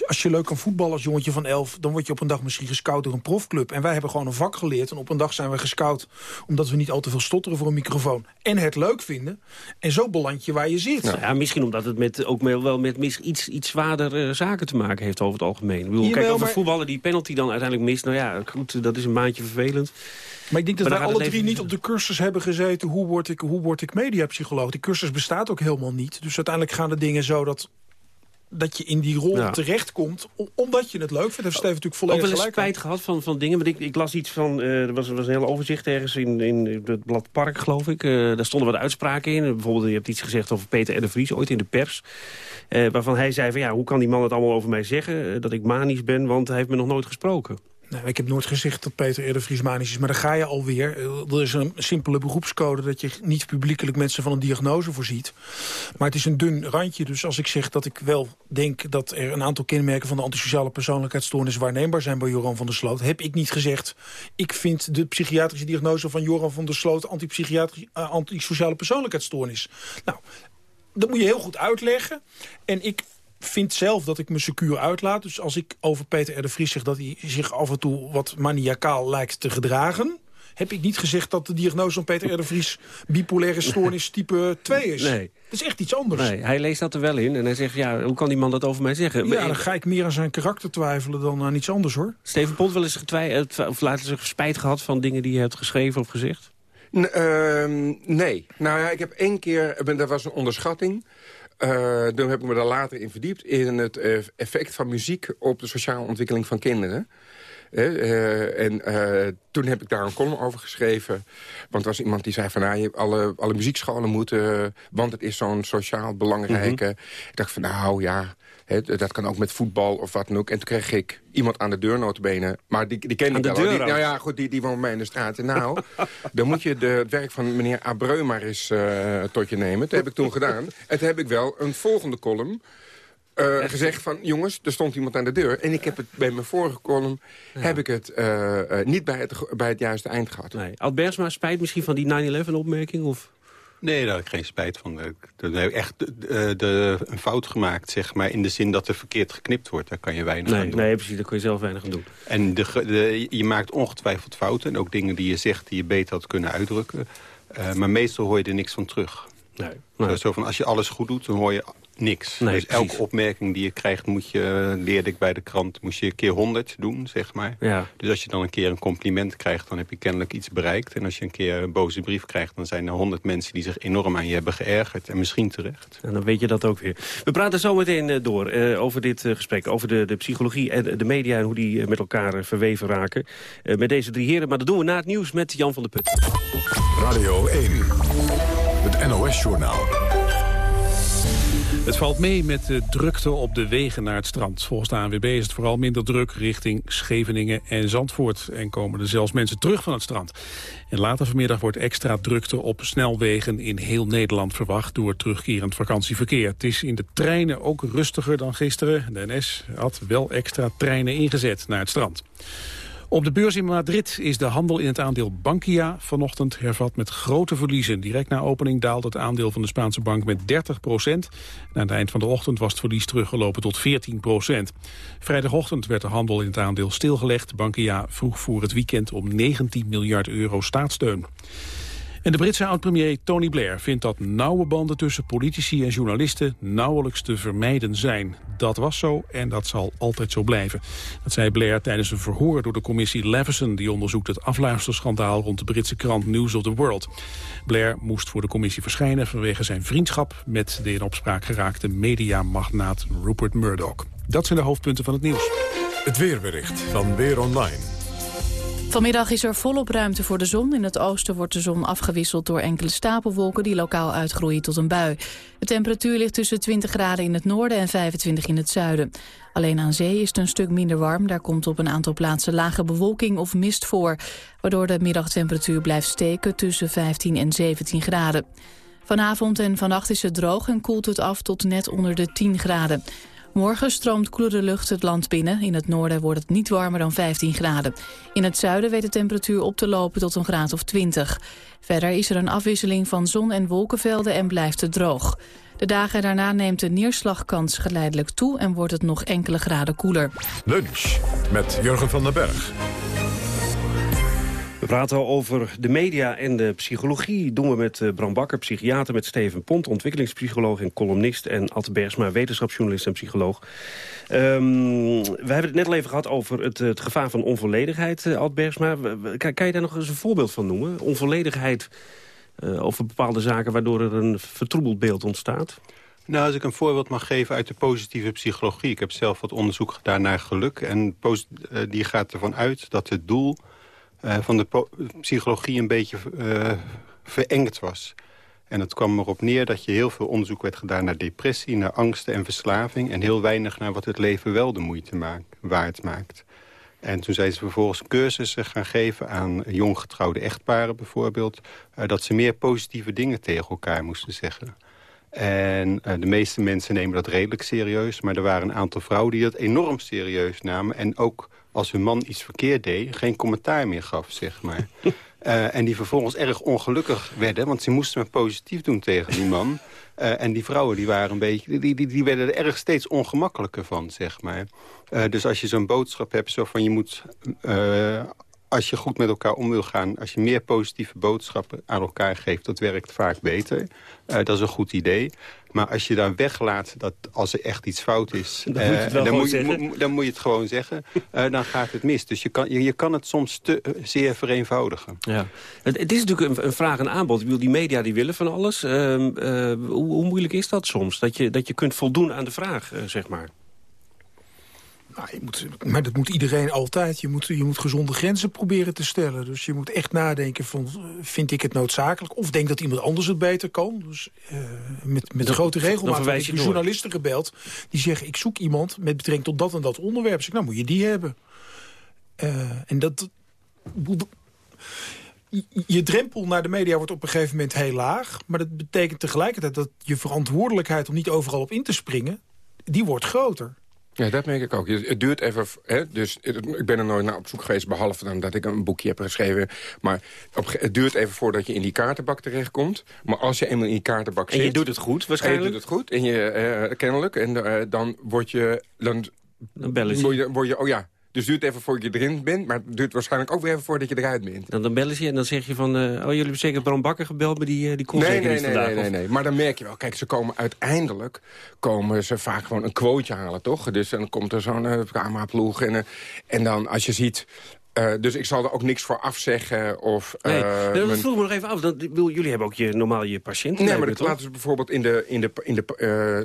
als je leuk kan voetballen als jongetje van elf... dan word je op een dag misschien gescout door een profclub. En wij hebben gewoon een vak geleerd. En op een dag zijn we gescout omdat we niet al te veel stotteren voor een microfoon. En het leuk vinden. En zo beland je waar je zit. Nou, ja, misschien omdat het met, ook wel met iets, iets zwaarder uh, zaken te maken heeft over het algemeen. Ik bedoel, kijk, over maar... voetballen die penalty dan uiteindelijk mist. Nou ja, goed, dat is een maandje vervelend. Maar ik denk dat wij alle drie niet op de cursus hebben gezeten... hoe word ik, hoe word ik mediapsycholoog. Die cursus bestaat ook helemaal niet. Dus uiteindelijk gaan de dingen zo dat dat je in die rol terechtkomt, omdat je het leuk vindt. Heeft Steven natuurlijk volledig Ook wel eens spijt gehad van, van dingen. Want ik, ik las iets van, uh, er was, was een heel overzicht ergens in, in het blad Park, geloof ik. Uh, daar stonden wat uitspraken in. Bijvoorbeeld, je hebt iets gezegd over Peter R. de Vries, ooit in de pers. Uh, waarvan hij zei van, ja, hoe kan die man het allemaal over mij zeggen? dat ik manisch ben, want hij heeft me nog nooit gesproken. Nou, ik heb nooit gezegd dat Peter eerder Friesmanisch is, maar dan ga je alweer. Eh, er is een simpele beroepscode dat je niet publiekelijk mensen van een diagnose voorziet. Maar het is een dun randje, dus als ik zeg dat ik wel denk... dat er een aantal kenmerken van de antisociale persoonlijkheidsstoornis waarneembaar zijn bij Joran van der Sloot... heb ik niet gezegd, ik vind de psychiatrische diagnose van Joran van der Sloot... uh, antisociale persoonlijkheidsstoornis. Nou, dat moet je heel goed uitleggen. En ik vind zelf dat ik me secuur uitlaat. Dus als ik over Peter R. de Vries zeg dat hij zich af en toe wat maniacaal lijkt te gedragen heb ik niet gezegd dat de diagnose van Peter R. de Vries bipolaire stoornis [LAUGHS] type 2 is. Nee. Dat is echt iets anders. Nee, hij leest dat er wel in en hij zegt, ja, hoe kan die man dat over mij zeggen? Ja, dan ga ik meer aan zijn karakter twijfelen dan aan iets anders, hoor. Steven Pont wel eens getwijfeld, of laten ze spijt gehad van dingen die je hebt geschreven of gezegd? Ehm, nee. Nou ja, ik heb één keer, dat was een onderschatting... Uh, toen heb ik me daar later in verdiept... in het uh, effect van muziek op de sociale ontwikkeling van kinderen. Uh, en toen heb ik daar een column over geschreven. Want er was iemand die zei van... Nou, alle, alle muziekscholen moeten... want het is zo'n sociaal belangrijke... Mhm. Ik dacht van nou ja dat kan ook met voetbal of wat dan ook. En toen kreeg ik iemand aan de deur notabene. Maar die, die ken ik. Die, nou ja, goed, die, die woont mij in de straat. En nou, [LAUGHS] dan moet je de, het werk van meneer Abreu maar eens uh, tot je nemen. Dat heb ik toen gedaan. En toen heb ik wel een volgende column... Uh, gezegd van, jongens, er stond iemand aan de deur. En ik heb het bij mijn vorige column heb ik het uh, niet bij het, bij het juiste eind gehad. Nee. Ad spijt misschien van die 9-11 opmerking? Of? Nee, daar heb ik geen spijt van. Ik heb echt de, de, een fout gemaakt, zeg maar, in de zin dat er verkeerd geknipt wordt. Daar kan je weinig nee, aan doen. Nee, precies, daar kun je zelf weinig aan doen. En de, je maakt ongetwijfeld fouten. En ook dingen die je zegt die je beter had kunnen uitdrukken. Uh, maar meestal hoor je er niks van terug. Nee, nee. Zo van, als je alles goed doet, dan hoor je niks. dus elke opmerking die je krijgt, moet je, leerde ik bij de krant, moest je een keer honderd doen, zeg maar. Ja. Dus als je dan een keer een compliment krijgt, dan heb je kennelijk iets bereikt. En als je een keer een boze brief krijgt, dan zijn er honderd mensen die zich enorm aan je hebben geërgerd. En misschien terecht. En dan weet je dat ook weer. We praten zo meteen eh, door uh, over dit uh, gesprek, over de, de psychologie en de media en hoe die met elkaar verweven raken. met deze drie heren, maar dat doen we na het nieuws met Jan van der Put. Radio 1, het NOS-journaal. Het valt mee met de drukte op de wegen naar het strand. Volgens de ANWB is het vooral minder druk richting Scheveningen en Zandvoort. En komen er zelfs mensen terug van het strand. En later vanmiddag wordt extra drukte op snelwegen in heel Nederland verwacht... door terugkerend vakantieverkeer. Het is in de treinen ook rustiger dan gisteren. De NS had wel extra treinen ingezet naar het strand. Op de beurs in Madrid is de handel in het aandeel Bankia vanochtend hervat met grote verliezen. Direct na opening daalde het aandeel van de Spaanse bank met 30 procent. Na het eind van de ochtend was het verlies teruggelopen tot 14 procent. Vrijdagochtend werd de handel in het aandeel stilgelegd. Bankia vroeg voor het weekend om 19 miljard euro staatssteun. En de Britse oud-premier Tony Blair vindt dat nauwe banden tussen politici en journalisten nauwelijks te vermijden zijn. Dat was zo en dat zal altijd zo blijven. Dat zei Blair tijdens een verhoor door de commissie Leveson... die onderzoekt het afluisterschandaal rond de Britse krant News of the World. Blair moest voor de commissie verschijnen vanwege zijn vriendschap... met de in opspraak geraakte mediamagnaat Rupert Murdoch. Dat zijn de hoofdpunten van het nieuws. Het weerbericht van Weer Online. Vanmiddag is er volop ruimte voor de zon. In het oosten wordt de zon afgewisseld door enkele stapelwolken... die lokaal uitgroeien tot een bui. De temperatuur ligt tussen 20 graden in het noorden en 25 in het zuiden. Alleen aan zee is het een stuk minder warm. Daar komt op een aantal plaatsen lage bewolking of mist voor... waardoor de middagtemperatuur blijft steken tussen 15 en 17 graden. Vanavond en vannacht is het droog en koelt het af tot net onder de 10 graden. Morgen stroomt koelere lucht het land binnen. In het noorden wordt het niet warmer dan 15 graden. In het zuiden weet de temperatuur op te lopen tot een graad of 20. Verder is er een afwisseling van zon- en wolkenvelden en blijft het droog. De dagen daarna neemt de neerslagkans geleidelijk toe... en wordt het nog enkele graden koeler. Lunch met Jurgen van den Berg. We praten over de media en de psychologie. doen we met eh, Bram Bakker, psychiater, met Steven Pont... ontwikkelingspsycholoog en columnist... en Ad Bergsma, wetenschapsjournalist en psycholoog. Um, we hebben het net al even gehad over het, het gevaar van onvolledigheid, uh, Ad Bergsma. Kan, je daar nog eens een voorbeeld van noemen? Onvolledigheid uh, over bepaalde zaken... waardoor er een vertroebeld beeld ontstaat? Nou, als ik een voorbeeld mag geven uit de positieve psychologie. Ik heb zelf wat onderzoek gedaan naar geluk. En die gaat ervan uit dat het doel van de psychologie een beetje uh, verengd was. En het kwam erop neer dat je heel veel onderzoek werd gedaan naar depressie, naar angsten en verslaving. En heel weinig naar wat het leven wel de moeite maakt, waard maakt. En toen zijn ze vervolgens cursussen gaan geven aan jonggetrouwde echtparen bijvoorbeeld. Uh, dat ze meer positieve dingen tegen elkaar moesten zeggen. En de meeste mensen nemen dat redelijk serieus. Maar er waren een aantal vrouwen die dat enorm serieus namen. En ook als hun man iets verkeerd deed, geen commentaar meer gaf, zeg maar. uh, [LAUGHS] en die vervolgens erg ongelukkig werden, want ze moesten maar positief doen tegen die man. Uh, [LAUGHS] en die vrouwen die waren een beetje, die, die, die werden er erg steeds ongemakkelijker van, zeg maar. Uh, dus als je zo'n boodschap hebt, zo van je moet als je goed met elkaar om wil gaan... als je meer positieve boodschappen aan elkaar geeft... dat werkt vaak beter. Uh, dat is een goed idee. Maar als je dan weglaat dat als er echt iets fout is... [LAUGHS] dan, moet, je, dan, moet, je, dan moet je het gewoon zeggen. Uh, dan gaat het mis. Dus je kan, je, je kan het soms te, zeer vereenvoudigen. Ja. Het, het is natuurlijk een, een, vraag en aanbod. Ik bedoel, die media die willen van alles. Ehm, hoe, hoe, moeilijk is dat soms? Dat je, dat je kunt voldoen aan de vraag, zeg maar. Nou, je moet, maar dat moet iedereen altijd. Je moet, je moet gezonde grenzen proberen te stellen. Dus je moet echt nadenken van, vind ik het noodzakelijk? Of denk dat iemand anders het beter kan? Dus uh, met, met dan, grote regelmaat heb ik journalisten gebeld... die zeggen, ik zoek iemand met betrekking tot dat en dat onderwerp. Zeg, nou moet je die hebben. Uh, en dat... Je drempel naar de media wordt op een gegeven moment heel laag. Maar dat betekent tegelijkertijd dat je verantwoordelijkheid... om niet overal op in te springen, die wordt groter. Ja, dat merk ik ook. Het duurt even... Hè, dus ik ben er nooit naar op zoek geweest... behalve dan dat ik een boekje heb geschreven. Maar het duurt even voordat je in die kaartenbak terechtkomt. Maar als je eenmaal in die kaartenbak zit... En je doet het goed, waarschijnlijk? En je doet het goed, en je, uh, kennelijk. En uh, dan word je... Dan, dan bellen ze. Word je, word je, oh ja, dus het duurt even voordat je erin bent, maar het duurt waarschijnlijk ook weer even voordat je eruit bent. Dan, dan bellen ze je en dan zeg je van, uh, oh jullie hebben zeker Bram Bakker gebeld, maar die, uh, die komt nee, zeker nee, niet nee, vandaag. Nee, nee, nee, maar dan merk je wel, kijk, ze komen uiteindelijk, komen ze vaak gewoon een quoteje halen, toch? Dus dan komt er zo'n uh, cameraploeg en, en dan als je ziet, uh, dus ik zal er ook niks voor afzeggen. Of, uh, nee, dat mijn... vroeg me nog even af. Dan, wil, jullie hebben ook je, normaal je patiënten. Nee, maar dat laten ze bijvoorbeeld in de... In de, in de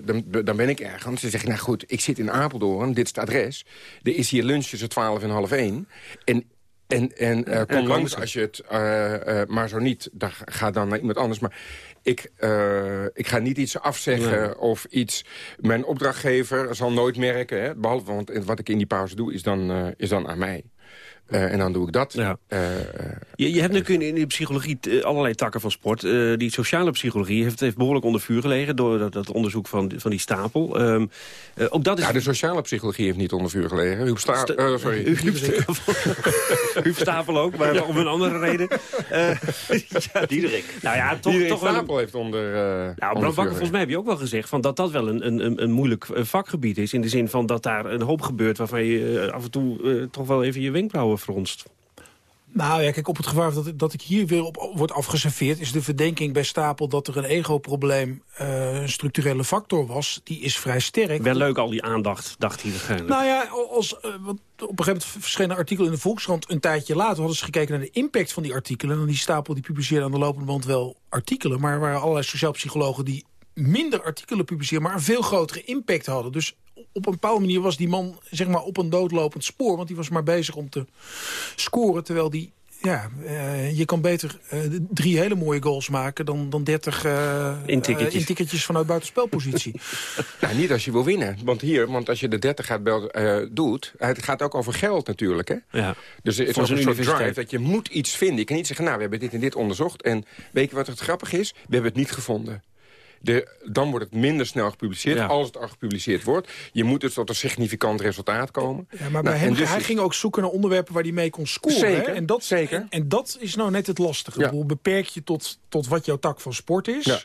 uh, dan, dan ben ik ergens. Ze zeggen, nou goed, ik zit in Apeldoorn. Dit is het adres. Er is hier lunch tussen 12 en half 1. En en, en uh, kom langs als je het... Uh, uh, maar zo niet, dan ga dan naar iemand anders. Maar ik, ik ga niet iets afzeggen nee. of iets... Mijn opdrachtgever zal nooit merken. Hè, behalve, want wat ik in die pauze doe, is dan, is dan aan mij. Uh, en dan doe ik dat. Ja. Uh, je, je hebt natuurlijk in, in de psychologie allerlei takken van sport. Uh, die sociale psychologie heeft, heeft behoorlijk onder vuur gelegen... door dat, dat onderzoek van, van die stapel. Um, ook dat is... Ja, de sociale psychologie heeft niet onder vuur gelegen. Huub Sta Sta sorry. [LAUGHS] Huub Stapel ook, maar om een andere reden. [LAUGHS] ja, Diederik. Nou ja, toch, Diederik toch Stapel heeft onder Nou, Bram Bakker, volgens mij heb je ook wel gezegd... Van dat dat wel een, een, een moeilijk vakgebied is. In de zin van dat daar een hoop gebeurt... waarvan je af en toe toch wel even je wenkbrauwen fronst. Nou ja, kijk, op het gevaar dat, dat ik hier weer op word afgeserveerd... is de verdenking bij Stapel dat er een ego-probleem uh, een structurele factor was. Die is vrij sterk. Wel leuk al die aandacht, dacht hij waarschijnlijk. Nou ja, als, uh, wat, op een gegeven moment verscheen een artikel in de Volkskrant... een tijdje later hadden ze gekeken naar de impact van die artikelen. En die Stapel die publiceerde aan de lopende band wel artikelen... maar er waren allerlei sociaal psychologen die minder artikelen publiceerden... maar een veel grotere impact hadden. Dus op een bepaalde manier was die man zeg maar, op een doodlopend spoor. Want die was maar bezig om te scoren. Terwijl die ja, uh, je kan beter uh, drie hele mooie goals maken... dan, dan 30 uh, intikketjes. vanuit buitenspelpositie. [LAUGHS] nou, niet als je wil winnen. Want hier, want als je de 30 gaat doet... het gaat ook over geld natuurlijk, hè? Ja. Dus het is een soort drive dat je moet iets vinden. Je kan niet zeggen, nou, we hebben dit en dit onderzocht... en weet je wat het grappig is? We hebben het niet gevonden. De, dan wordt het minder snel gepubliceerd. Als het al gepubliceerd wordt. Je moet dus tot een significant resultaat komen. Ja, maar bij nou, hem, dus hij ging ook zoeken naar onderwerpen waar hij mee kon scoren. Zeker, hè? En, dat, zeker. En, en, dat is nou net het lastige. Ja. beperk je tot, tot wat jouw tak van sport is. Ja.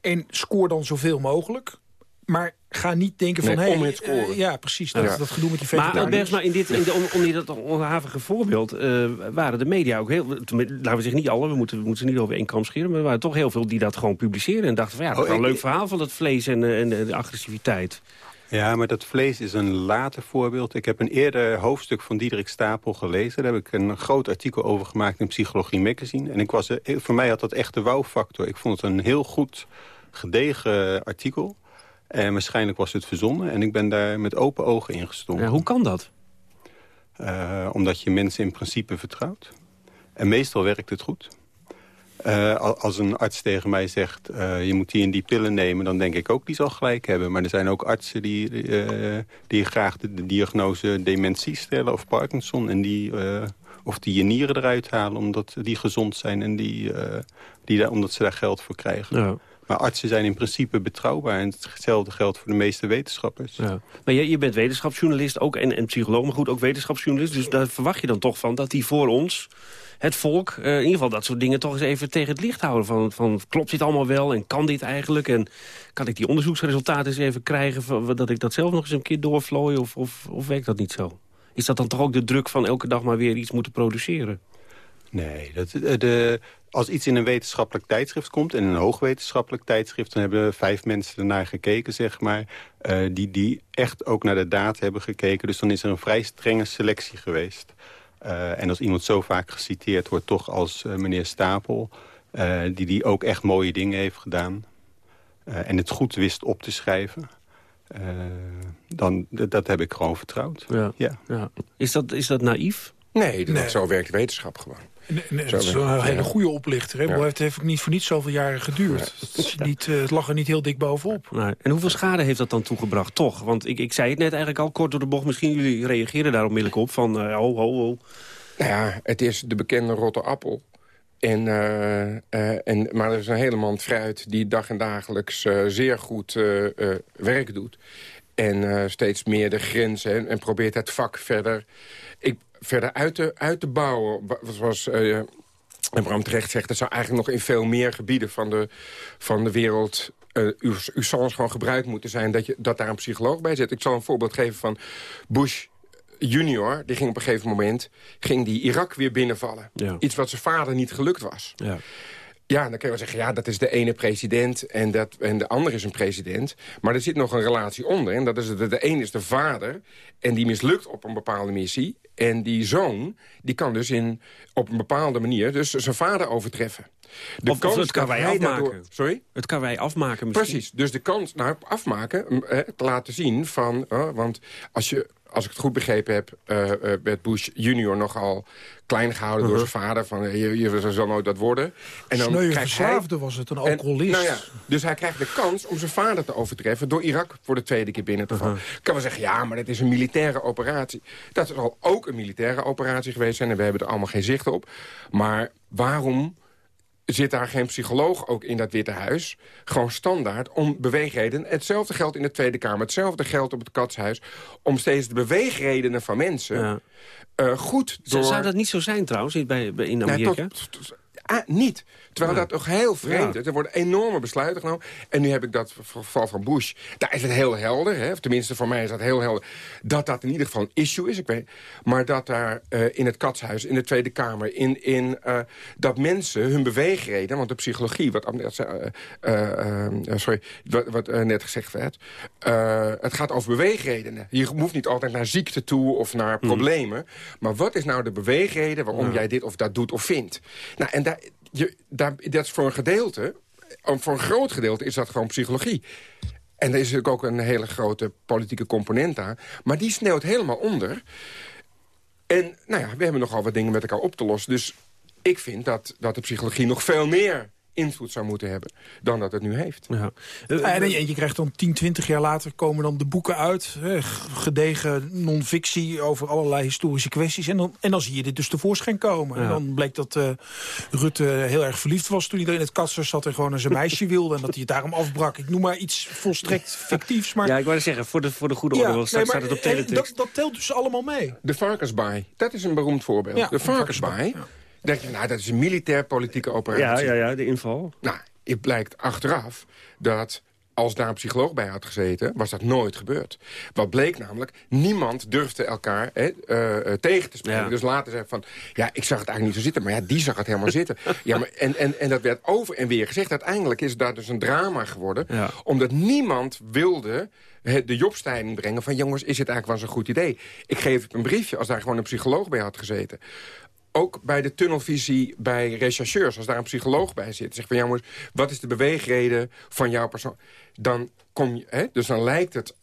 En scoor dan zoveel mogelijk. Maar ga niet denken van... Nee, om het scoren. Uh, ja, precies. Dat, ja. dat gedoe met die Maar Bergsma, in dit, in de, om, om dit onderhavige voorbeeld... Uh, waren de media ook heel... Laten we zeggen niet alle, we moeten, we moeten ze niet over één kam scheren... maar er waren toch heel veel die dat gewoon publiceren... en dachten van ja, dat is oh, een leuk verhaal van dat vlees en, en, de agressiviteit. Ja, maar dat vlees is een later voorbeeld. Ik heb een eerder hoofdstuk van Diederik Stapel gelezen. Daar heb ik een groot artikel over gemaakt in Psychologie Magazine. En ik was, voor mij had dat echt de wow-factor. Ik vond het een heel goed gedegen artikel. En waarschijnlijk was het verzonnen. En ik ben daar met open ogen ingestoken. Ja, hoe kan dat? Uh, omdat je mensen in principe vertrouwt. En meestal werkt het goed. Uh, als een arts tegen mij zegt, uh, je moet die en die pillen nemen... dan denk ik ook, die zal gelijk hebben. Maar er zijn ook artsen die, die graag de, de, diagnose dementie stellen... of Parkinson, en die, of die je nieren eruit halen... omdat die gezond zijn en die, die daar, omdat ze daar geld voor krijgen. Ja. Maar artsen zijn in principe betrouwbaar. En hetzelfde geldt voor de meeste wetenschappers. Ja. Maar je, je bent wetenschapsjournalist ook en, en psycholoog, maar goed, ook wetenschapsjournalist. Dus daar verwacht je dan toch van dat die voor ons, het volk... Uh, in ieder geval dat soort dingen toch eens even tegen het licht houden. Van, van klopt dit allemaal wel en kan dit eigenlijk? En kan ik die onderzoeksresultaten eens even krijgen... Van, dat ik dat zelf nog eens een keer doorvlooi of, of, of werkt dat niet zo? Is dat dan toch ook de druk van elke dag maar weer iets moeten produceren? Nee, dat, de, als iets in een wetenschappelijk tijdschrift komt... in een hoogwetenschappelijk tijdschrift... dan hebben vijf mensen ernaar gekeken, zeg maar... Uh, die, die echt ook naar de data hebben gekeken. Dus dan is er een vrij strenge selectie geweest. Uh, en als iemand zo vaak geciteerd wordt, toch als uh, meneer Stapel... die die ook echt mooie dingen heeft gedaan... en het goed wist op te schrijven... dan, dat heb ik gewoon vertrouwd. Ja. Ja. ja. Is, dat, is dat naïef? Nee, dat nee. zo werkt wetenschap gewoon. Nee, nee, het is een hele goede oplichter. Hè? Ja. Het heeft ook niet voor niet zoveel jaren geduurd. Het, niet, uh, het lag er niet heel dik bovenop. Nee. En hoeveel schade heeft dat dan toegebracht, toch? Want ik, ik zei het net eigenlijk al kort door de bocht. Misschien jullie reageren daar onmiddellijk op van uh, ho, ho, ho. Nou ja, het is de bekende rotte appel. En, uh, uh, en, maar er is een hele mand fruit die dag en dagelijks uh, zeer goed werk doet. En steeds meer de grenzen en, en probeert het vak verder... Ik, verder uit te, uit te bouwen. Zoals uh, Bram terecht zegt, dat zou eigenlijk nog in veel meer gebieden van de, van de wereld... Uh, u, u zal gewoon gebruikt moeten zijn dat, je, dat daar een psycholoog bij zit. Ik zal een voorbeeld geven van Bush junior. Die ging op een gegeven moment ging die Irak weer binnenvallen. Ja. Iets wat zijn vader niet gelukt was. Ja. Ja, dan kun je wel zeggen, ja, dat is de ene president en, dat, en de andere is een president. Maar er zit nog een relatie onder. En dat is de, de een is de vader en die mislukt op een bepaalde missie. En die zoon, die kan dus in, op een bepaalde manier dus zijn vader overtreffen. De of, kans of het kan wij afmaken. Daardoor, sorry? Het kan wij afmaken misschien. Precies, dus de kans naar nou, afmaken, te laten zien van... Uh, want als je als ik het goed begrepen heb, uh, uh, werd Bush junior nogal klein gehouden door uh-huh. zijn vader. Van, je, je zal nooit dat worden. En dan Sneu verslaafde hij, was het, een alcoholist. nou ja, dus hij krijgt de kans om zijn vader te overtreffen... door Irak voor de tweede keer binnen te vallen. -huh. Kan wel zeggen, ja, maar dat is een militaire operatie. Dat zal ook een militaire operatie geweest zijn... en we hebben er allemaal geen zicht op. Maar waarom zit daar geen psycholoog ook in dat Witte Huis. Gewoon standaard om beweegredenen. Hetzelfde geldt in de Tweede Kamer. Hetzelfde geldt op het Katshuis. Om steeds de beweegredenen van mensen ja. uh, goed door... Zou dat niet zo zijn trouwens bij, in Amerika? Nee, tot, tot, ah, niet. Terwijl ja. dat toch heel vreemd is. Er worden enorme besluiten genomen. En nu heb ik dat geval van Bush. Daar is het heel helder. Hè? Of tenminste, voor mij is dat heel helder. Dat dat in ieder geval een issue is. Ik weet, maar dat daar uh, in het katshuis, in de Tweede Kamer... In, in, uh, dat mensen hun beweegreden... Want de psychologie, wat, uh, sorry, wat, wat net gezegd werd... het gaat over beweegredenen. Je hoeft niet altijd naar ziekte toe of naar mm. problemen. Maar wat is nou de beweegreden waarom ja. jij dit of dat doet of vindt? Nou, en daar je, daar, dat is voor een gedeelte, voor een groot gedeelte is dat gewoon psychologie. En er is natuurlijk ook een hele grote politieke component aan. Maar die sneeuwt helemaal onder. En nou ja, we hebben nogal wat dingen met elkaar op te lossen. Dus ik vind dat, dat de psychologie nog veel meer invloed zou moeten hebben dan dat het nu heeft. Ja. en, je krijgt dan 10, 20 jaar later komen dan de boeken uit. Hè, gedegen non-fictie over allerlei historische kwesties. En dan, en dan zie je dit dus tevoorschijn komen. En dan bleek dat uh, Rutte heel erg verliefd was toen hij er in het katser zat... en gewoon naar zijn meisje wilde en dat hij het daarom afbrak. Ik noem maar iets volstrekt fictiefs. Maar... Ja, ik wou zeggen, voor de, voor de goede orde, ja, nee, staat het op teletext. Dat, dat telt dus allemaal mee. De varkensbaai, dat is een beroemd voorbeeld. Ja, de varkensbaai denk je, nou, dat is een militair-politieke operatie. Ja, ja, ja, de inval. Nou, het blijkt achteraf dat als daar een psycholoog bij had gezeten, was dat nooit gebeurd. Wat bleek namelijk, niemand durfde elkaar hè, uh, tegen te spreken. Dus later zei van, ja, ik zag het eigenlijk niet zo zitten. Maar ja, die zag het helemaal [LAUGHS] zitten. Ja, maar, en, en, en dat werd over en weer gezegd. Uiteindelijk is daar dus een drama geworden. Omdat niemand wilde de jobstijding brengen van... jongens, is het eigenlijk wel zo'n goed idee? Ik geef een briefje als daar gewoon een psycholoog bij had gezeten ook bij de tunnelvisie bij rechercheurs... als daar een psycholoog bij zit, zeg van... jongens, wat is de beweegreden van jouw persoon? Dan kom je, hè, dus dan lijkt het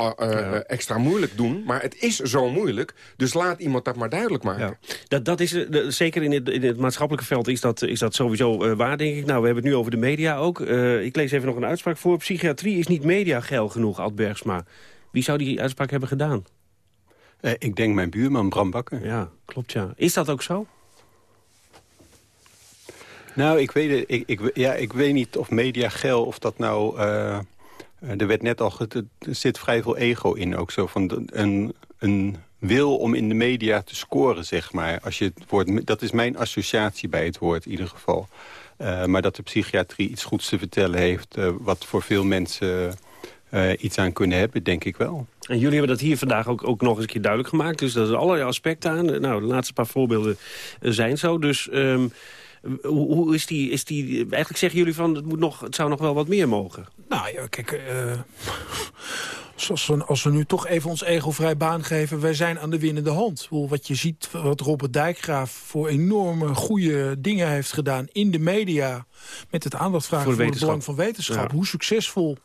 uh, uh, extra moeilijk doen. Maar het is zo moeilijk, dus laat iemand dat maar duidelijk maken. Ja. Dat, dat is, uh, zeker in het, in het, maatschappelijke veld is dat, is dat sowieso waar, denk ik. Nou, we hebben het nu over de media ook. ik lees even nog een uitspraak voor. Psychiatrie is niet mediageil genoeg, Ad Bergsma. Wie zou die uitspraak hebben gedaan? Uh, ik denk mijn buurman Bram Bakker. Ja, klopt ja. Is dat ook zo? Nou, ik weet, ik, ik, ja, ik weet niet of media gel of dat nou... Uh, er werd net al... Er zit vrij veel ego in ook zo. Van een, een wil om in de media te scoren, zeg maar. Als je het woord, dat is mijn associatie bij het woord in ieder geval. Uh, maar dat de psychiatrie iets goeds te vertellen heeft... Uh, wat voor veel mensen uh, iets aan kunnen hebben, denk ik wel. En jullie hebben dat hier vandaag ook, ook nog eens een keer duidelijk gemaakt. Dus dat er allerlei aspecten aan. Nou, de laatste paar voorbeelden eh, zijn zo. Dus um, hoe, hoe, is, die, is die... Eigenlijk zeggen jullie van, het, moet nog, het zou nog wel wat meer mogen. Nou ja, kijk... Uh, als we, als we nu toch even ons ego vrij baan geven... wij zijn aan de winnende hand. Wat je ziet, wat Robert Dijkgraaf voor enorme goede dingen heeft gedaan... in de media, met het aandacht vragen voor, het belang van wetenschap. Hoe succesvol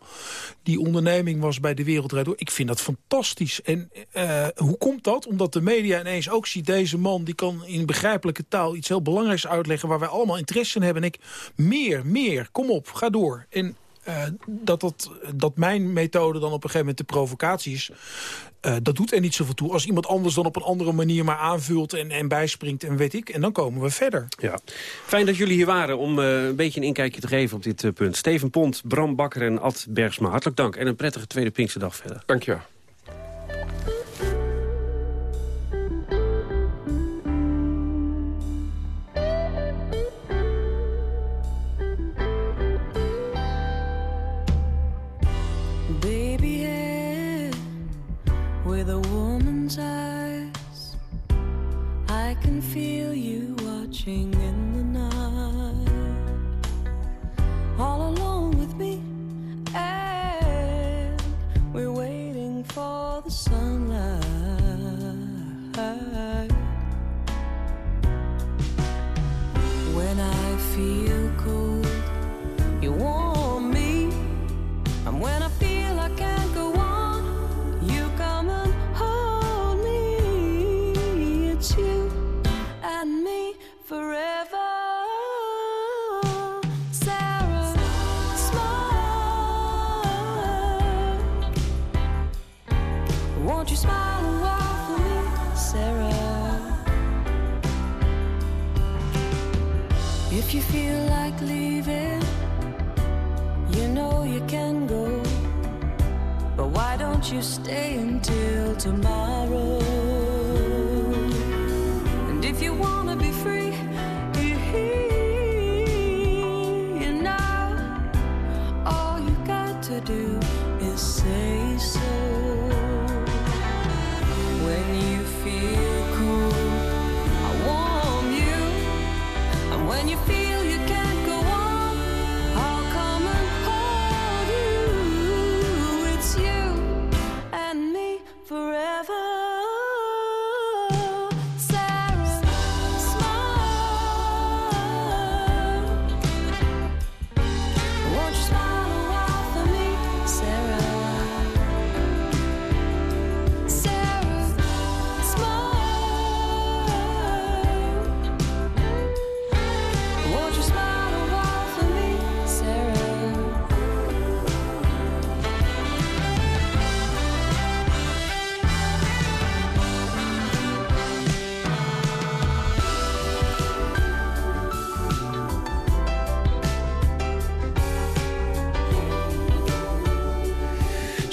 die onderneming was bij de Wereldrijd Ik vind dat fantastisch. En uh, hoe komt dat? Omdat de media ineens ook ziet... deze man die kan in begrijpelijke taal iets heel belangrijks uitleggen... waar wij allemaal interesse in hebben. En ik, meer, meer, kom op, ga door. En uh, dat, dat, dat mijn methode dan op een gegeven moment de provocatie is... Uh, dat doet er niet zoveel toe. Als iemand anders dan op een andere manier maar aanvult en, en bijspringt en weet ik. En dan komen we verder. Ja. Fijn dat jullie hier waren om uh, een beetje een inkijkje te geven op dit punt. Steven Pont, Bram Bakker en Ad Bergsma. Hartelijk dank en een prettige tweede Pinksterdag verder. Dank je smile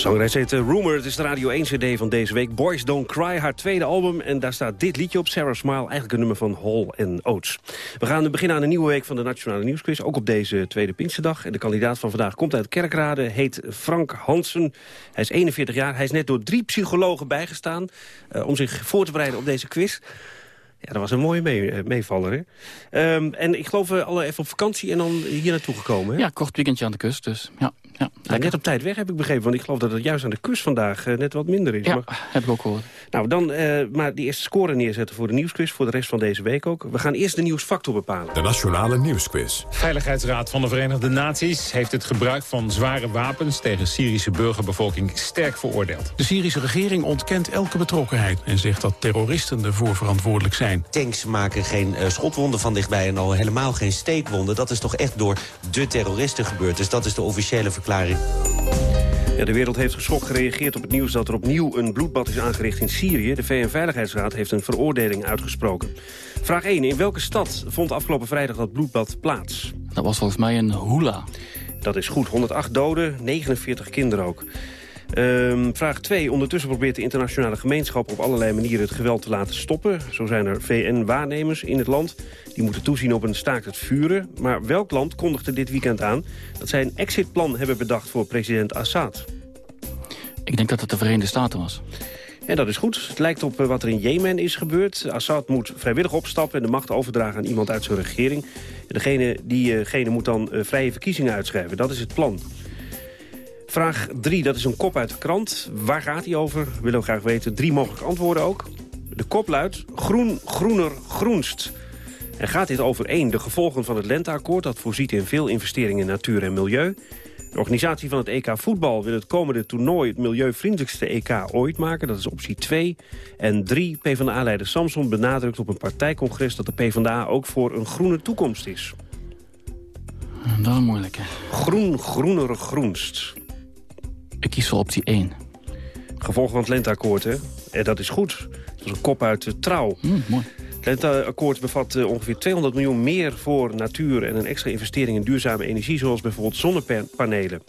Zangeres heet uh, Rumor. Het is de Radio 1 CD van deze week. Boys Don't Cry, haar tweede album. En daar staat dit liedje op, Sarah Smile. Eigenlijk een nummer van Hall Oates. We gaan beginnen aan een nieuwe week van de Nationale Nieuwsquiz. Ook op deze tweede Pinksterdag. En de kandidaat van vandaag komt uit Kerkrade. Heet Frank Hansen. Hij is 41 jaar. Hij is net door drie psychologen bijgestaan... Uh, om zich voor te bereiden op deze quiz. Ja, dat was een mooie uh, meevaller. Hè? Um, en ik geloof uh, alle even op vakantie en dan hier naartoe gekomen. Hè? Ja, kort weekendje aan de kust, dus ja. Ja, ja net op tijd weg heb ik begrepen, want ik geloof dat het juist aan de kust vandaag uh, net wat minder is. Ja, maar... heb ik ook gehoord. Nou, dan maar die eerste score neerzetten voor de nieuwsquiz, voor de rest van deze week ook. We gaan eerst de nieuwsfactor bepalen. De Nationale Nieuwsquiz. Veiligheidsraad van de Verenigde Naties heeft het gebruik van zware wapens tegen Syrische burgerbevolking sterk veroordeeld. De Syrische regering ontkent elke betrokkenheid en zegt dat terroristen ervoor verantwoordelijk zijn. Tanks maken geen uh, schotwonden van dichtbij en al helemaal geen steekwonden. Dat is toch echt door de terroristen gebeurd. Dus dat is de officiële verklaring. Ja, de wereld heeft geschokt gereageerd op het nieuws dat er opnieuw een bloedbad is aangericht in Syrië. De VN-veiligheidsraad heeft een veroordeling uitgesproken. Vraag 1. In welke stad vond afgelopen vrijdag dat bloedbad plaats? Dat was volgens mij een Hula. Dat is goed. 108 doden, 49 kinderen ook. Um, vraag 2. Ondertussen probeert de internationale gemeenschap op allerlei manieren het geweld te laten stoppen. Zo zijn er VN-waarnemers in het land. Die moeten toezien op een staakt het vuren. Maar welk land kondigde dit weekend aan dat zij een exitplan hebben bedacht voor president Assad? Ik denk dat het de Verenigde Staten was. En dat is goed. Het lijkt op wat er in Jemen is gebeurd. Assad moet vrijwillig opstappen en de macht overdragen aan iemand uit zijn regering. En degene, diegene moet dan vrije verkiezingen uitschrijven. Dat is het plan. Vraag 3, dat is een kop uit de krant. Waar gaat die over? Willen we graag weten. Drie mogelijke antwoorden ook. De kop luidt groen, groener, groenst. En gaat dit over 1, de gevolgen van het Lenteakkoord... dat voorziet in veel investeringen in natuur en milieu. De organisatie van het EK Voetbal wil het komende toernooi... het milieuvriendelijkste EK ooit maken. Dat is optie 2. En 3, PvdA-leider Samson benadrukt op een partijcongres... dat de PvdA ook voor een groene toekomst is. Dat is een moeilijke. Groen, groener, groenst. Ik kies voor optie 1. Gevolg van het Lenteakkoord, hè? En dat is goed. Dat is een kop uit de trouw. Mm, mooi. Het Lenteakkoord bevat uh, ongeveer 200 miljoen meer voor natuur... en een extra investering in duurzame energie... zoals bijvoorbeeld zonnepanelen.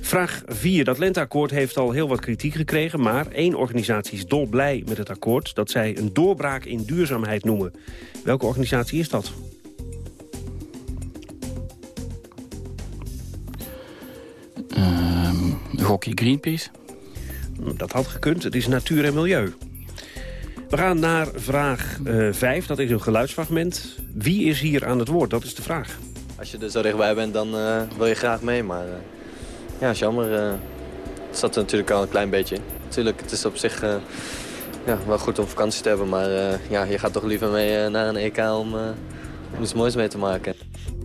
Vraag 4. Dat Lenteakkoord heeft al heel wat kritiek gekregen... maar één organisatie is dolblij met het akkoord... dat zij een doorbraak in duurzaamheid noemen. Welke organisatie is dat? Uh, gokje Greenpeace? Dat had gekund. Het is natuur en milieu. We gaan naar vraag 5. Uh, dat is een geluidsfragment. Wie is hier aan het woord? Dat is de vraag. Als je er zo dichtbij bent, dan uh, wil je graag mee. Maar uh, ja, is jammer. het zat er natuurlijk al een klein beetje in. Natuurlijk, het is op zich ja, wel goed om vakantie te hebben. Maar ja, je gaat toch liever mee naar een EK om, om iets moois mee te maken.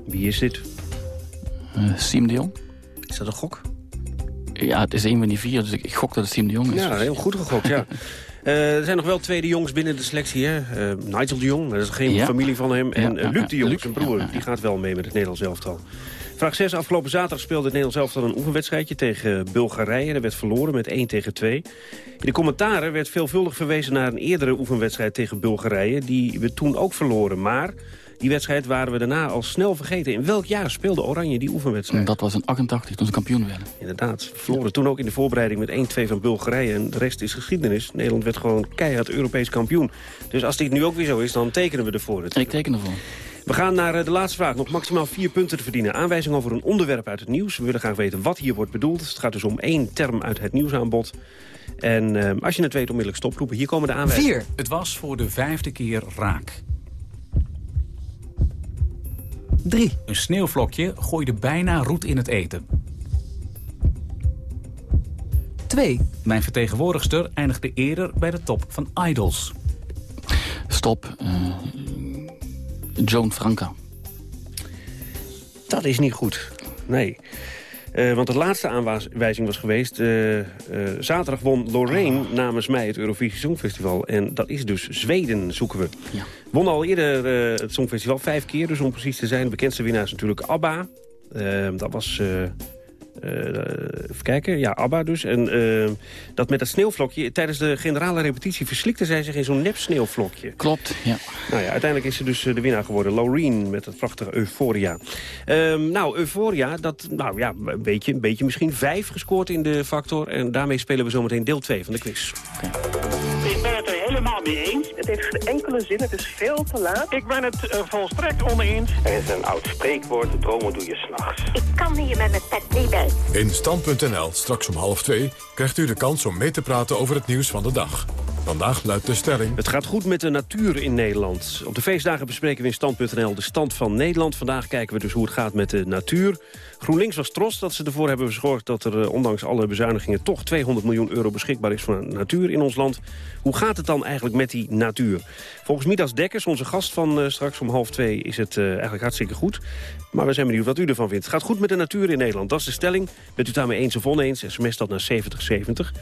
Wie is dit? Siem de Jong. Is dat een gok? Ja, het is een van die vier, dus ik gok dat het Siem de Jong is. Ja, heel goed gegokt, ja. Uh, [LAUGHS] er zijn nog wel twee de jongs binnen de selectie. Hè? Uh, Nigel de Jong, dat is geen ja. familie van hem. En uh, Luc de Jong, Luc, zijn broer, die gaat wel mee met het Nederlands elftal. Vraag 6. Afgelopen zaterdag speelde het Nederlands elftal een oefenwedstrijdje tegen Bulgarije. Er werd verloren met 1 tegen 2. In de commentaren werd veelvuldig verwezen naar een eerdere oefenwedstrijd tegen Bulgarije... die we toen ook verloren. Maar die wedstrijd waren we daarna al snel vergeten. In welk jaar speelde Oranje die oefenwedstrijd? Dat was in 88, toen ze kampioen werden. Inderdaad. We verloren toen ook in de voorbereiding met 1-2 van Bulgarije. En de rest is geschiedenis. Nederland werd gewoon keihard Europees kampioen. Dus als dit nu ook weer zo is, dan tekenen we ervoor. Ik teken ervoor. We gaan naar de laatste vraag. Nog maximaal vier punten te verdienen. Aanwijzing over een onderwerp uit het nieuws. We willen graag weten wat hier wordt bedoeld. Het gaat dus om één term uit het nieuwsaanbod. En uh, als je het weet, onmiddellijk stoproepen. Hier komen de aanwijzingen. 4. Het was voor de vijfde keer raak. 3. Een sneeuwvlokje gooide bijna roet in het eten. 2. Mijn vertegenwoordigster eindigde eerder bij de top van Idols. Stop. Uh, Joan Franca. Dat is niet goed. Nee. Uh, want de laatste aanwijzing was geweest... Uh, uh, zaterdag won Lorraine namens mij het Eurovisie Songfestival. En dat is dus Zweden, zoeken we. Ja. Won al eerder het Songfestival vijf keer, dus om precies te zijn. De bekendste winnaar is natuurlijk ABBA. dat was Eh, even kijken, ja, ABBA dus. En eh, dat met dat sneeuwvlokje, tijdens de generale repetitie verslikte zij zich in zo'n nep sneeuwvlokje. Klopt, ja. Nou ja, uiteindelijk is ze dus eh, de winnaar geworden. Laureen met het prachtige Euphoria. Ehm, nou, Euphoria, dat, nou ja, een beetje, een beetje misschien vijf gescoord in de factor. En daarmee spelen we zometeen deel 2 van de quiz. Er helemaal mee eens. Het heeft geen enkele zin, het is veel te laat. Ik ben het uh, volstrekt oneens. Er is een oud spreekwoord, dromen doe je s'nachts. Ik kan hier met mijn pet niet bij. In Stand.nl, straks om half twee, krijgt u de kans om mee te praten over het nieuws van de dag. Vandaag luidt de stelling... Het gaat goed met de natuur in Nederland. Op de feestdagen bespreken we in Stand.nl de stand van Nederland. Vandaag kijken we dus hoe het gaat met de natuur. GroenLinks was trots dat ze ervoor hebben gezorgd... dat er eh, ondanks alle bezuinigingen toch 200 miljoen euro beschikbaar is... voor natuur in ons land. Hoe gaat het dan eigenlijk met die natuur? Volgens Midas Dekkers, onze gast van uh, straks om half twee... is het uh, eigenlijk hartstikke goed. Maar we zijn benieuwd wat u ervan vindt. Het gaat goed met de natuur in Nederland. Dat is de stelling. Bent u daarmee eens of oneens? SMS dat naar 7070.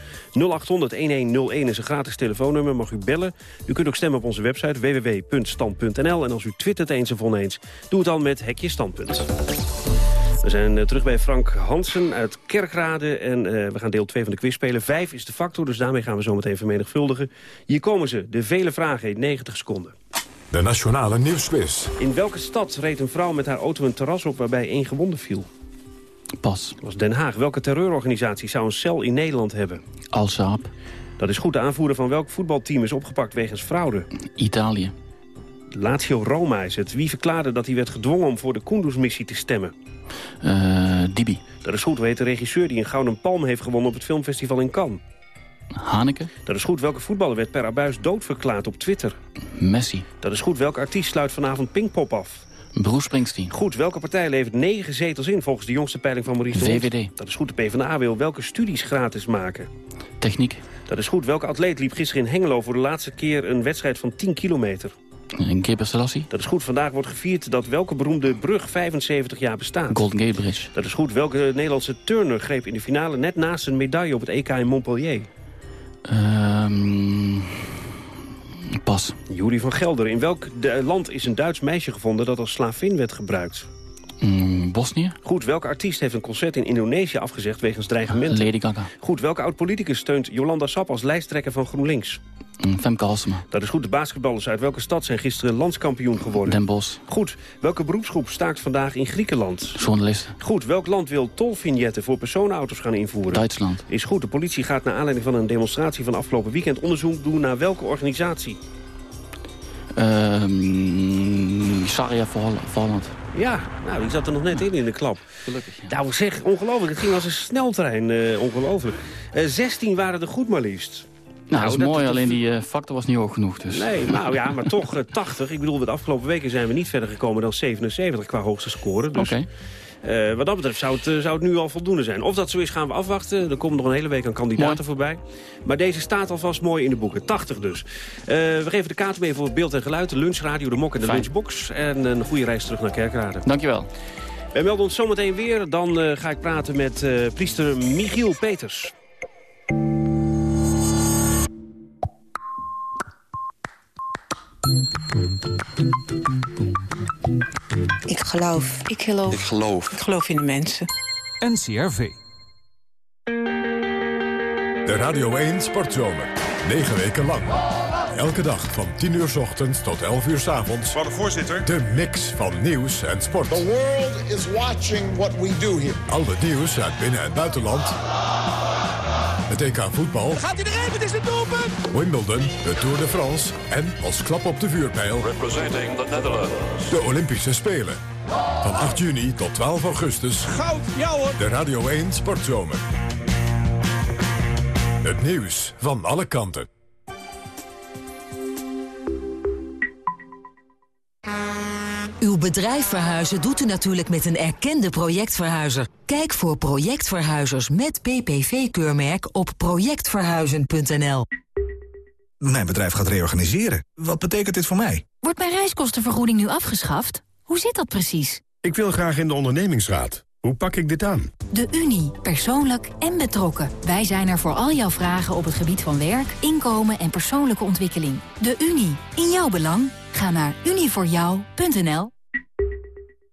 0800-1101 is een gratis telefoonnummer. Mag u bellen. U kunt ook stemmen op onze website www.stand.nl. En als u twittert eens of oneens, doe het dan met Hekje Standpunt. We zijn uh, terug bij Frank Hansen uit Kerkrade. En uh, we gaan deel 2 van de quiz spelen. Vijf is de factor, dus daarmee gaan we zo meteen vermenigvuldigen. Hier komen ze, de vele vragen in 90 seconden. De Nationale Nieuwsquiz. In welke stad reed een vrouw met haar auto een terras op waarbij één gewonde viel? Pas. Dat was Den Haag. Welke terreurorganisatie zou een cel in Nederland hebben? Al-Saab. Dat is goed. De aanvoerder van welk voetbalteam is opgepakt wegens fraude? Italië. Lazio Roma is het. Wie verklaarde dat hij werd gedwongen om voor de Kunduz-missie te stemmen? Uh, Dibi. Dat is goed. Weet de regisseur die een Gouden Palm heeft gewonnen op het filmfestival in Cannes? Haneke. Dat is goed. Welke voetballer werd per abuis doodverklaard op Twitter? Messi. Dat is goed. Welke artiest sluit vanavond Pinkpop af? Bruce Springsteen. Goed. Welke partij levert negen zetels in volgens de jongste peiling van Maurice de VVD. Dat is goed. De PvdA wil welke studies gratis maken? Techniek. Dat is goed. Welke atleet liep gisteren in Hengelo voor de laatste keer een wedstrijd van 10 kilometer? Een Geber Selassie. Dat is goed. Vandaag wordt gevierd dat welke beroemde brug 75 jaar bestaat. Golden Gate Bridge. Dat is goed. Welke Nederlandse turner greep in de finale net naast een medaille op het EK in Montpellier? Um, pas. Jury van Gelder. In welk land is een Duits meisje gevonden dat als slavin werd gebruikt? Mm, Bosnië. Goed, welke artiest heeft een concert in Indonesië afgezegd wegens dreigementen? Lady Gaga. Goed, welke oud-politicus steunt Jolanda Sap als lijsttrekker van GroenLinks? Mm, Femke Halsema. Dat is goed. De basketballers uit welke stad zijn gisteren landskampioen geworden? Den Bosch. Goed. Welke beroepsgroep staakt vandaag in Griekenland? Journalisten. Goed. Welk land wil tolvignetten voor personenauto's gaan invoeren? Duitsland. Is goed. De politie gaat naar aanleiding van een demonstratie van afgelopen weekend onderzoek doen naar welke organisatie? Voor Holland. Ja, nou, die zat er nog net in in de klap. Gelukkig, ja. Nou, zeg, ongelooflijk. Het ging als een sneltrein. Uh, ongelooflijk. Uh, 16 waren er goed maar liefst. Nou, dat is mooi, dat, alleen die uh, factor was niet hoog genoeg. Dus. Nee, [LAUGHS] nou ja, maar toch uh, 80. Ik bedoel, de afgelopen weken zijn we niet verder gekomen dan 77 qua hoogste score. Dus okay. uh, wat dat betreft zou het, zou het nu al voldoende zijn. Of dat zo is, gaan we afwachten. Er komt nog een hele week aan kandidaten mooi. voorbij. Maar deze staat alvast mooi in de boeken. 80 dus. we geven de kaart mee voor beeld en geluid. De lunchradio, de mok en de Fijn. lunchbox. En een goede reis terug naar Kerkrade. Dankjewel. Wij melden ons zometeen weer. Dan ga ik praten met priester Michiel Peters. Ik geloof. Ik geloof. Ik geloof. Ik geloof in de mensen. NCRV. De Radio 1 Sportzomer. 9 weken lang. Elke dag van 10 uur s ochtends tot 11 uur s avonds. Van de voorzitter. De mix van nieuws en sport. The world is watching what we do here. Al het nieuws uit binnen- en buitenland. Het EK voetbal. Gaat hij erin? Het is een doelpunt! Wimbledon, de Tour de France en als klap op de vuurpijl... Representing the Netherlands. De Olympische Spelen. Van 8 juni tot 12 augustus. Goud, ja hoor! De Radio 1 Sportzomer. Het nieuws van alle kanten. Uw bedrijf verhuizen doet u natuurlijk met een erkende projectverhuizer. Kijk voor projectverhuizers met PPV-keurmerk op projectverhuizen.nl. Mijn bedrijf gaat reorganiseren. Wat betekent dit voor mij? Wordt mijn reiskostenvergoeding nu afgeschaft? Hoe zit dat precies? Ik wil graag in de ondernemingsraad. Hoe pak ik dit aan? De Unie. Persoonlijk en betrokken. Wij zijn er voor al jouw vragen op het gebied van werk, inkomen en persoonlijke ontwikkeling. De Unie. In jouw belang. Ga naar unievoorjou.nl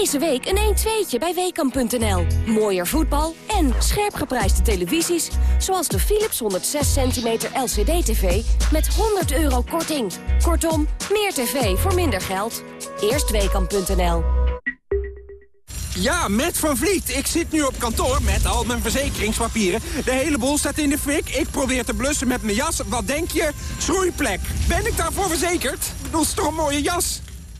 Deze week een 1-2'tje bij Weekamp.nl. Mooier voetbal en scherp geprijsde televisies... zoals de Philips 106 cm LCD-TV met 100 euro korting. Kortom, meer tv voor minder geld. Eerst Weekamp.nl. Ja, met Van Vliet. Ik zit nu op kantoor met al mijn verzekeringspapieren. De hele boel staat in de fik. Ik probeer te blussen met mijn jas. Wat denk je? Schroeiplek. Ben ik daarvoor verzekerd? Dat is toch een mooie jas?